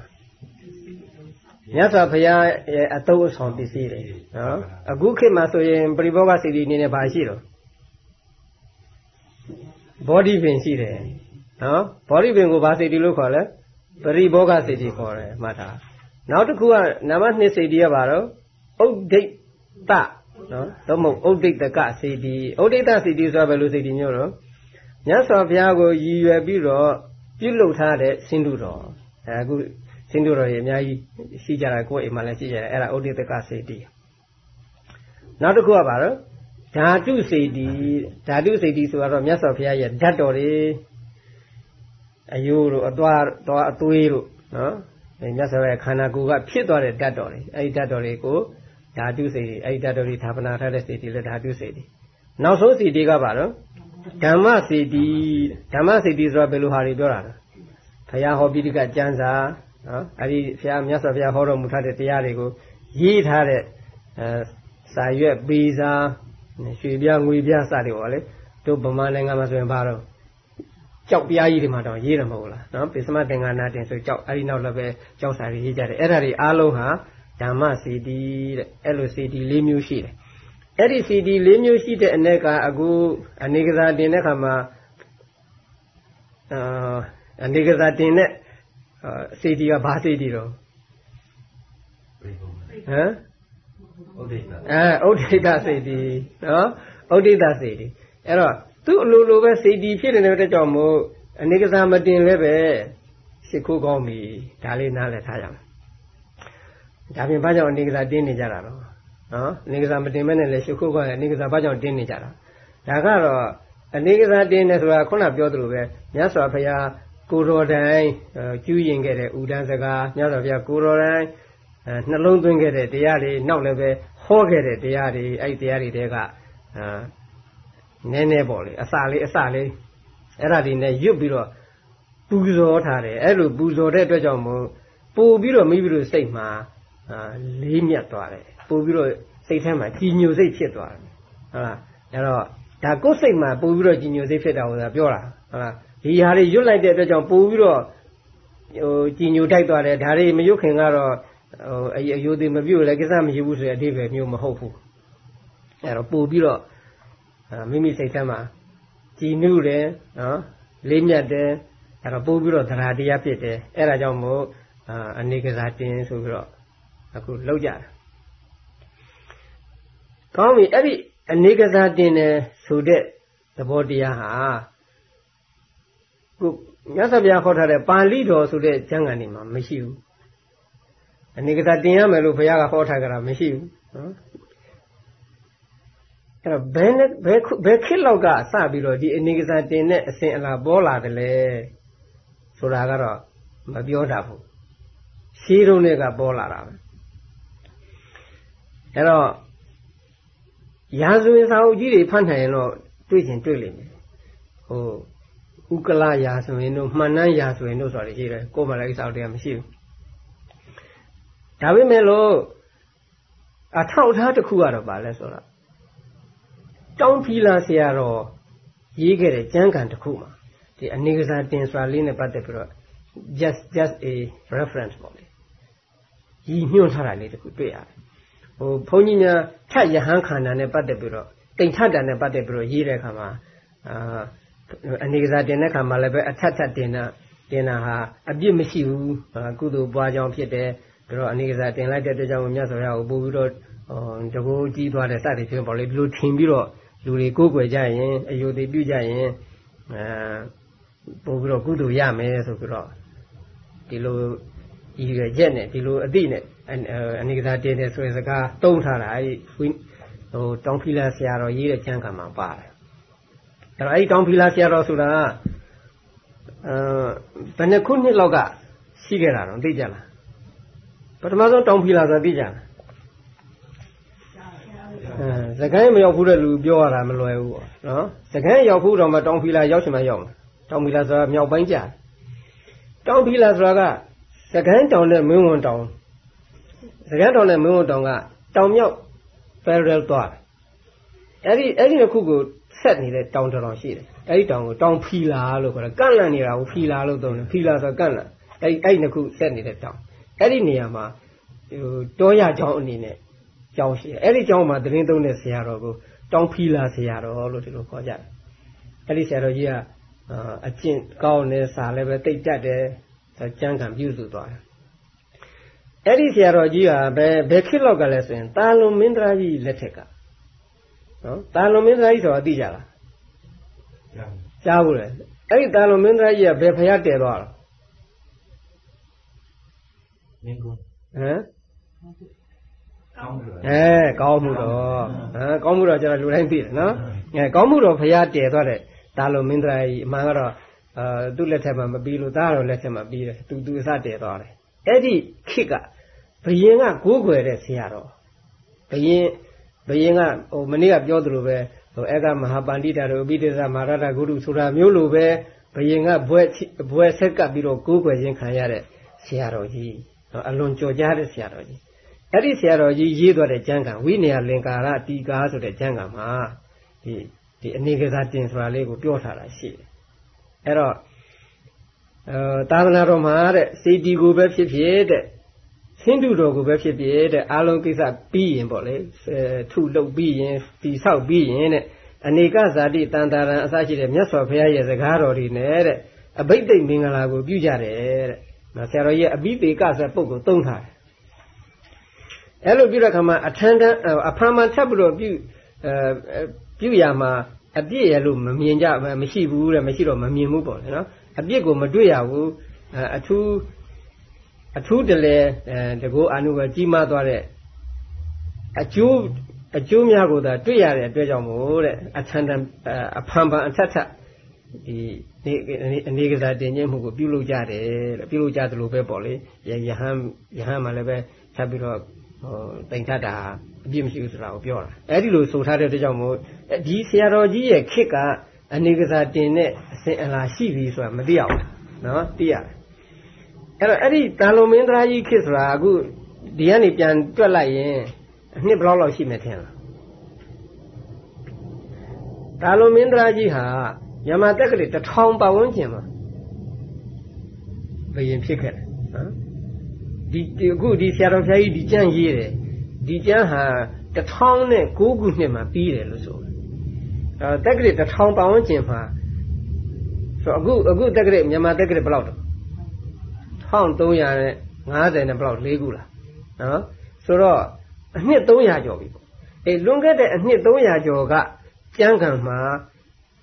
မြတ်စွာဘုရားရဲ့အတုပ်အဆောင်ပစ္စည်းတွေနော်အခုခေတ်မှာဆိုရင်ပရိဘောဂစေတီအနေနဲ့ဘာရှိတော့ဘောဓိပင်ရှိတယ်နော်ဘောဓိပင်ကိုဘာစေတီလို့ခေါ်လဲပရိဘောဂစေတီခေါ်တယ်မှတ်ထားနောက်တစ်ခုကနံပါတ်2စေတီကဘာတော့ဥဒိတ်တနော်တော့မဟုတ်ဥဒိတ်တကစေတီဥဒိတ်တစေတီဆိုတာဘယ်လိုစေတီမျိုးတော့မြတ်စွာဘုရားကိုရည်ရွယ်ပြီးတော့ပြုလုပ်ထားတဲ့စင်တုတော်အဲအ ခုစင်တုတော်ကြီးအများကြီးရှိကြတာကိုယ်အိမ်မှာလည်းရှိကြတယ်အဲ့ဒါဥဒိတကစေတီနောက်တစ်ခုကဘာလို့ဓာတုစေတီဓာတုစေတီဆိုတော့မြတ်စွာဘုရားရဲ့ဓာတ်တော်တွေအယိုးတို့အသွားသွားအသွေးတို့နော်မြတ်စွာဘုရားခန္ဓာကိုယ်ကဖြစ်သွားတဲ့ဓာတ်တော်တွေအဲ့ဒီဓာတ်တော်တွေကိုဓာတုစေတီအဲ့ဒီဓာတ်တော်တွေဌာပနာထားတဲ့စေတီလည်းဓာတုစေတီနောက်ဆုံးစေတီကဘာလို့ဓမ္မစေတီဓမ္မစေတီဆိုတာဘယ်လိုဟာတွေပြောတာလဲဘုရားဟောပိဋကကျမ်းစာ နော်အဲ့ဒီဘုရားမြတ်စွာဘုရားဟောတော်မူထားတဲ့တရားတွေကိုရေးထားတဲ့အဲစာရွက်ပေစာရွှေပြားငွေပြားစတယ်ပေါ့လေတို့ဗမာနိုင်ငံမှာဆိုရင်ဘာတော့ကြောက်ပြားကြီးတွေမှာတော့ရေးတယ်မဟုတ်လားနော်ပိစမသင်္ကနာတင်ဆိုကြောက်အဲ့ဒီနောက်လည်းပဲကြောက်စာတွေရေးကြတယ်အဲ့ဒါတွေအားလုံးဟာဓမ္မစီတီတဲ့အဲ့လိုစီတီ၄မျိုးရှိတယ်အဲ့ဒီစီတီ၄မျိုးရှိတဲ့အ ਨੇ ကအခုအနေကစားတင်တဲ့ခါမှာအာအနေကစားတင်တဲ့ စီတီကဘာစီတီတော့ဟမ်ဥဒိတအဲဥဒိတစေတီနော်ဥဒိတစေတီအဲ့တော့သူ့အလိုလိုပဲစေတီဖြစ်နေတဲ့ကြောင့်မို့အနေကစားမတင်လည်းပဲရှ िख ိုးကောင်းပြီဒါလေးနားလည်ထားကြမယ်ဒါပြင်ဘာကြောင့်အနေကစားတင်းနေကြတာတော့နော်အနေကစားမတင်မဲနဲ့လည်းရှ िख ိုးကောင်းတယ်အနေကစားဘာကြောင့်တင်းနေကြတာဒါကတော့အနေကစားတင်းနေဆိုတာခုနပြောသလိုပဲမြတ်စွာဘုရား ကိုတော်တိုင်ကျူးရင်ခဲ့တဲ့ဥဒန်းစကားမြတ်စွာဘုရားကိုတော်တိုင်နှလုံးသွင်းခဲ့တဲ့တရားတွေနောက်လည်းပဲဟောခဲ့တဲ့တရားတွေအဲ့ဒီတရားတွေတဲကအာနည်းနည်းပေါ့လေအစာလေးအစာလေးအဲ့ဒါဒီနဲ့ရွတ်ပြီးတော့ပူဇော်ထားတယ်အဲ့လိုပူဇော်တဲ့အတွက်ကြောင့်မို့ပို့ပြီးတော့မိပြီးတော့စိတ်မှာအာလေးမြတ်သွားတယ်ပို့ပြီးတော့စိတ်ထဲမှာကြည်ညိုစိတ်ဖြစ်သွားတယ်ဟုတ်လားအဲ့တော့ဒါကိုယ်စိတ်မှာပို့ပြီးတော့ကြည်ညိုစိတ်ဖြစ်တာကိုပြောတာဟုတ်လား ဒီဟာတွေရွတ်လိုက်တဲ့အတွက်ကြောင့်ပို့ပြီးတော့ဟိုကြည်ညိုတိုက်သွားတယ်ဒါတွေမရွတ်ခင်ကတော့ဟိုအယိုသေးမပြုတ်လည်းကိစ္စမရှိဘူးဆိုတဲ့အဓိပ္ပာယ်မျိုးမဟုတ်ဘူးအဲ့တော့ပို့ပြီးတော့မိမိစိတ်ထဲမှာကြည်နုတယ်နော်လေးမြတ်တယ်အဲ့တော့ပို့ပြီးတော့သရာတရားဖြစ်တယ်အဲ့ဒါကြောင့်မို့အနေကစားတင်ဆိုပြီးတော့အခုလောက်ကြတယ်ကောင်းပြီအဲ့ဒီအနေကစားတင်တယ်ဆိုတဲ့သဘောတရားဟာ ခုမြတ်စွာဘုရားခေါ်ထားတဲ့ပါဠိတော်ဆိုတဲ့ကျမ်းဂန်တွေမှာမရှိဘူးအနေကစားတင်ရမယ်လို့ဘုရားကဟောထားကြတာမရှိဘူးနော်အဲ့တော့ဘယ်နဲ့ဘယ်ဘယ်ခေတ်လောက်ကစပြီးတော့ဒီအနေကစားတင်တဲ့အစဉ်အလာပေါ်လာတယ်လဲဆိုတာကတော့မပြောတာဘူးရှင်းတုံးတွေကပေါ်လာတာပဲအဲ့တော့ရာဇဝင်စာအုပ်ကြီးတွေဖတ်နိုင်ရင်တော့တွေ့ချင်တွေ့လိမ့်မယ်ဟို ဥကလရာဆိုရင်တို့မှန်နှမ်းရာဆိုရင်တို့ဆိုတာရှိတယ်ကိုယ်မှလည်းစာအုပ်တွေကမရှိဘူးဒါပေမဲ့လို့အထောက်ထားတစ်ခုကတော့ဗာလဲဆိုတော့တောင်းဖီလာဆရာတော်ရေးခဲ့တဲ့ကျမ်းဂန်တစ်ခုမှာဒီအနေကစားတင်စွာလေးနဲ့ပတ်သက်ပြီးတော့ just just a reference ပေါ့လေရည်ညွှန်းထားတာလေးတစ်ခုတွေ့ရတယ်ဟိုဘုန်းကြီးများထက်ယဟန်ခန္ဓာနဲ့ပတ်သက်ပြီးတော့တိမ်ထတာနဲ့ပတ်သက်ပြီးတော့ရေးတဲ့အခါမှာအာ အနေကစားတင်တဲ့အခါမှာလည်းပဲအထက်ထက်တင်တာတင်တာဟာအပြစ်မရှိဘူးကုသိုလ်ပွားကြောင်းဖြစ်တယ်ပြီးတော့အနေကစားတင်လိုက်တဲ့အတွက်ကြောင့်မြတ်စွာဘုရားကိုပို့ပြီးတော့တကိုးကြီးသွားတဲ့စသည်ဖြင့်ပေါ့လေဒီလိုထင်ပြီးတော့လူတွေကိုးကွယ်ကြရင်အယုဒိပြုကြရင်အဲပို့ပြီးတော့ကုသိုလ်ရမယ်ဆိုပြီးတော့ဒီလိုရည်ရွယ်ချက်နဲ့ဒီလိုအသည့်နဲ့အနေကစားတင်တယ်ဆိုရင်စကားတုံးထားတာအဲဒီဟိုတောင်ဖီလာဆရာတော်ရေးတဲ့ကျမ်းကမှာပါတယ် အဲ့တော့အဲဒီတောင်ဖီလာဆရာတော်ဆိုတာအဲဘယ်နှစ်ခုနှစ်လောက်ကရှိခဲ့တာတော့သိကြလားပထမဆုံးတောင်ဖီလာဆိုတာသိကြလားအဲစကိုင်းမရောက်ဘူးတဲ့လူပြောရတာမလွယ်ဘူးပေါ့နော်စကိုင်းရောက်ဘူးတော့မှတောင်ဖီလာရောက်ချင်မှရောက်မှာတောင်ဖီလာဆိုတာမြောက်ပိုင်းကျတောင်ဖီလာဆိုတာကစကိုင်းတောင်နဲ့မင်းဝန်တောင်စကိုင်းတောင်နဲ့မင်းဝန်တောင်ကတောင်မြောက် parallel သွားတယ်အဲ့ဒီအဲ့ဒီတစ်ခုကို ဆက်နေတဲ့တောင်တောင်ရှိတယ်အဲ့ဒီတောင်ကိုတောင်ဖီလာလို့ခေါ်တယ်ကန့်လန့်နေတာကိုဖီလာလို့သုံးတယ်ဖီလာဆိုကန့်လန့်အဲ့အဲ့နှစ်ခုဆက်နေတဲ့တောင်အဲ့ဒီနေရာမှာဟိုတောရကျောင်းအနေနဲ့ကျောင်းရှိတယ်အဲ့ဒီကျောင်းမှာသတင်းသုံးတဲ့ဆရာတော်ကိုတောင်ဖီလာဆရာတော်လို့ဒီလိုခေါ်ကြတယ်အဲ့ဒီဆရာတော်ကြီးကအကျင့်ကောင်းနေစာလည်းပဲတိတ်တက်တယ်ကျမ်းဂန်ပြုစုသွားတယ်အဲ့ဒီဆရာတော်ကြီးကဘယ်ဘယ်ခေတ်လောက်ကလဲဆိုရင်တာလွန်မင်းသားကြီးလက်ထက်က နော်တာလွန်မင်းသားကြီးဆိုတာသိကြလားကြားဘူးလေအဲ့ဒီတာလွန်မင်းသားကြီးကဘယ်ဖျားတည်သွားလားမင်းကွန်းဟမ်အဲကောင်းမှုတော့ဟမ်ကောင်းမှုတော့ကျွန်တော်လူတိုင်းသိတယ်နော်အဲကောင်းမှုတော့ဖျားတည်သွားတဲ့တာလွန်မင်းသားကြီးအမှန်ကတော့အာသူ့လက်ထက်မှာမပြီးလို့သားတော်လက်ထက်မှာပြီးတယ်သူသူအစတည်သွားတယ်အဲ့ဒီခေတ်ကဘယင်ကကိုးကွယ်တဲ့ဆရာတော်ဘယင် ဘယင်ကဟိုမနေ့ကပြောသလိုပဲဟိုအေကမဟာပန္တိတာတို့အဘိဓိသမာရတဂုရုဆိုတာမျိုးလိုပဲဘယင်ကဘွဲဘွဲဆက်ကပ်ပြီးတော့ကိုးကွယ်ခြင်းခံရတဲ့ဆရာတော်ကြီးအလွန်ကြော်ကြားတဲ့ဆရာတော်ကြီးအဲ့ဒီဆရာတော်ကြီးရေးသွားတဲ့ကျမ်းဂန်ဝိနည်းလင်္ကာရတီကာဆိုတဲ့ကျမ်းဂန်မှာဒီဒီအနေကစားတင်ဆိုတာလေးကိုပြောထားတာရှိတယ်အဲ့တော့အဲသာသနာတော်မှာတဲ့စေတီကိုပဲဖြစ်ဖြစ်တဲ့ ဟိန္ဒူတော်ကိုပဲဖြစ်ဖြစ်တဲ့အားလုံးကိစ္စပြီးရင်ပေါ့လေထုလုပ်ပြီးရင်တီဆောက်ပြီးရင်တဲ့အနေကဇာတိတန်တာရံအစရှိတဲ့မြတ်စွာဘုရားရဲ့စကားတော်တွေနဲ့တဲ့အဘိဓိတ်မင်္ဂလာကိုပြုကြတယ်တဲ့။ဆရာတော်ရဲ့အဘိပေကဆိုတဲ့ပုဂ္ဂိုလ်သုံးထားတယ်။အဲလိုပြုတဲ့အခါမှာအထမ်းတန်းအဖမ်းမှန်ထပ်ပြီးတော့ပြုအဲပြုရမှာအပြည့်ရလို့မမြင်ကြမရှိဘူးတဲ့မရှိတော့မမြင်ဘူးပေါ့လေနော်အပြစ်ကိုမတွေ့ရဘူးအထူး အထူးတလဲတကောအာနုကကြီးမားသွားတဲ့အကျိုးအကျိုးများကိုသာတွေ့ရတဲ့အတွက်ကြောင့်မို့တဲ့အထန်တန်အဖန်ဖန်အထက်ထက်ဒီနေအနေကစားတင်ခြင်းမှုကိုပြုလုပ်ကြတယ်လို့ပြုလုပ်ကြသလိုပဲပေါ့လေယဟန်ယဟန်မှလည်းပဲထပ်ပြီးတော့ဟိုတိမ်ထတာအပြစ်မရှိဘူးဆိုတာကိုပြောတာအဲ့ဒီလိုဆိုထားတဲ့အတွက်ကြောင့်မို့ဒီဆရာတော်ကြီးရဲ့ခေတ်ကအနေကစားတင်တဲ့အစဉ်အလာရှိပြီဆိုတာမသိအောင်နော်သိရတယ် အဲ့တော့အဲ့ဒီတာလုံမင်းသားကြီးခေတ်ဆိုတာအခုဒီကနေပြန်တွက်လိုက်ရင်အနှစ်ဘယ်လောက်လောက်ရှိမယ်ထင်လားတာလုံမင်းသားကြီးဟာမြန်မာတက်ကလေးတထောင်ပတ်ဝန်းကျင်မှာဘယင်ဖြစ်ခဲ့တယ်နော်ဒီအခုဒီဆရာတော်ဖျားကြီးဒီကျမ်းရေးတယ်ဒီကျမ်းဟာတထောင်နဲ့9ခုနှစ်မှာပြီးတယ်လို့ဆိုတယ်အဲတက်ကလေးတထောင်ပတ်ဝန်းကျင်မှာဆိုအခုအခုတက်ကလေးမြန်မာတက်ကလေးဘယ်လောက်တော့ 1350နဲ့ဘယ်လောက်၄ခုလားနော်ဆိုတော့အနှစ်300ကျော်ပြီပေါ့အဲလွန်ခဲ့တဲ့အနှစ်300ကျော်ကကျမ်းဂန်မှာ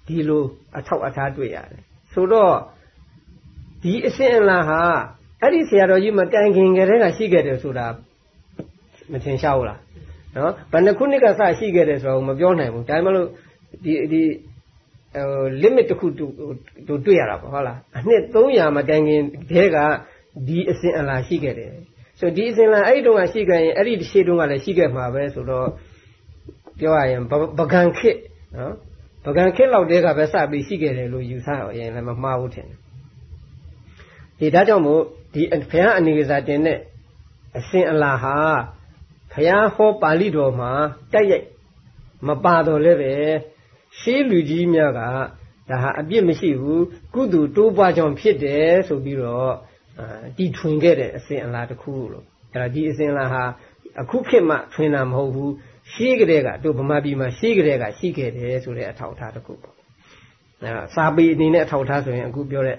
ဒီလိုအထောက်အထားတွေ့ရတယ်ဆိုတော့ဒီအစဉ်အလာဟာအဲ့ဒီဆရာတော်ကြီးမတိုင်ခင်ကတည်းကရှိခဲ့တယ်ဆိုတာမထင်ရှားဘူးလားနော်ဘယ်နှခုနှစ်ကစရှိခဲ့တယ်ဆိုတော့မပြောနိုင်ဘူးဒါမှမဟုတ်ဒီဒီဟို limit တစ်ခုတို့တွေ့ရတာပေါ့ဟုတ်လားအနှစ်300မတိုင်ခင်တည်းက ဒီအစဉ်အလာရှိခဲ့တယ်ဆိုဒီအစဉ်အလာအဲ့ဒီတုန်းကရှိခဲ့ရင်အဲ့ဒီရှေ့တုန်းကလည်းရှိခဲ့မှာပဲဆိုတော့ပြောရရင်ပကံခေတ်နော်ပကံခေတ်လောက်တည်းကပဲစပြီးရှိခဲ့တယ်လို့ယူဆရင်လည်းမမှားဘူးထင်တယ်ဒီဒါကြောင့်မို့ဒီဘုရားအနေစာတင်တဲ့အစဉ်အလာဟာဘုရားဟောပါဠိတော်မှာတိုက်ရိုက်မပါတော့လည်းပဲရှေးလူကြီးများကဒါဟာအပြစ်မရှိဘူးကုသိုလ်တိုးပွားကြောင့်ဖြစ်တယ်ဆိုပြီးတော့ တီထွင်ခဲ့တဲ့အစဉ်အလာတစ်ခုလို့အဲ့ဒါဒီအစဉ်အလာဟာအခုခေတ်မှထွင်တာမဟုတ်ဘူးရှေးကလေးကတို့ဗမာပြည်မှာရှေးကလေးကရှိခဲ့တယ်ဆိုတဲ့အထောက်အထားတစ်ခုပေါ့အဲစာပေအနေနဲ့အထောက်အထားဆိုရင်အခုပြောတဲ့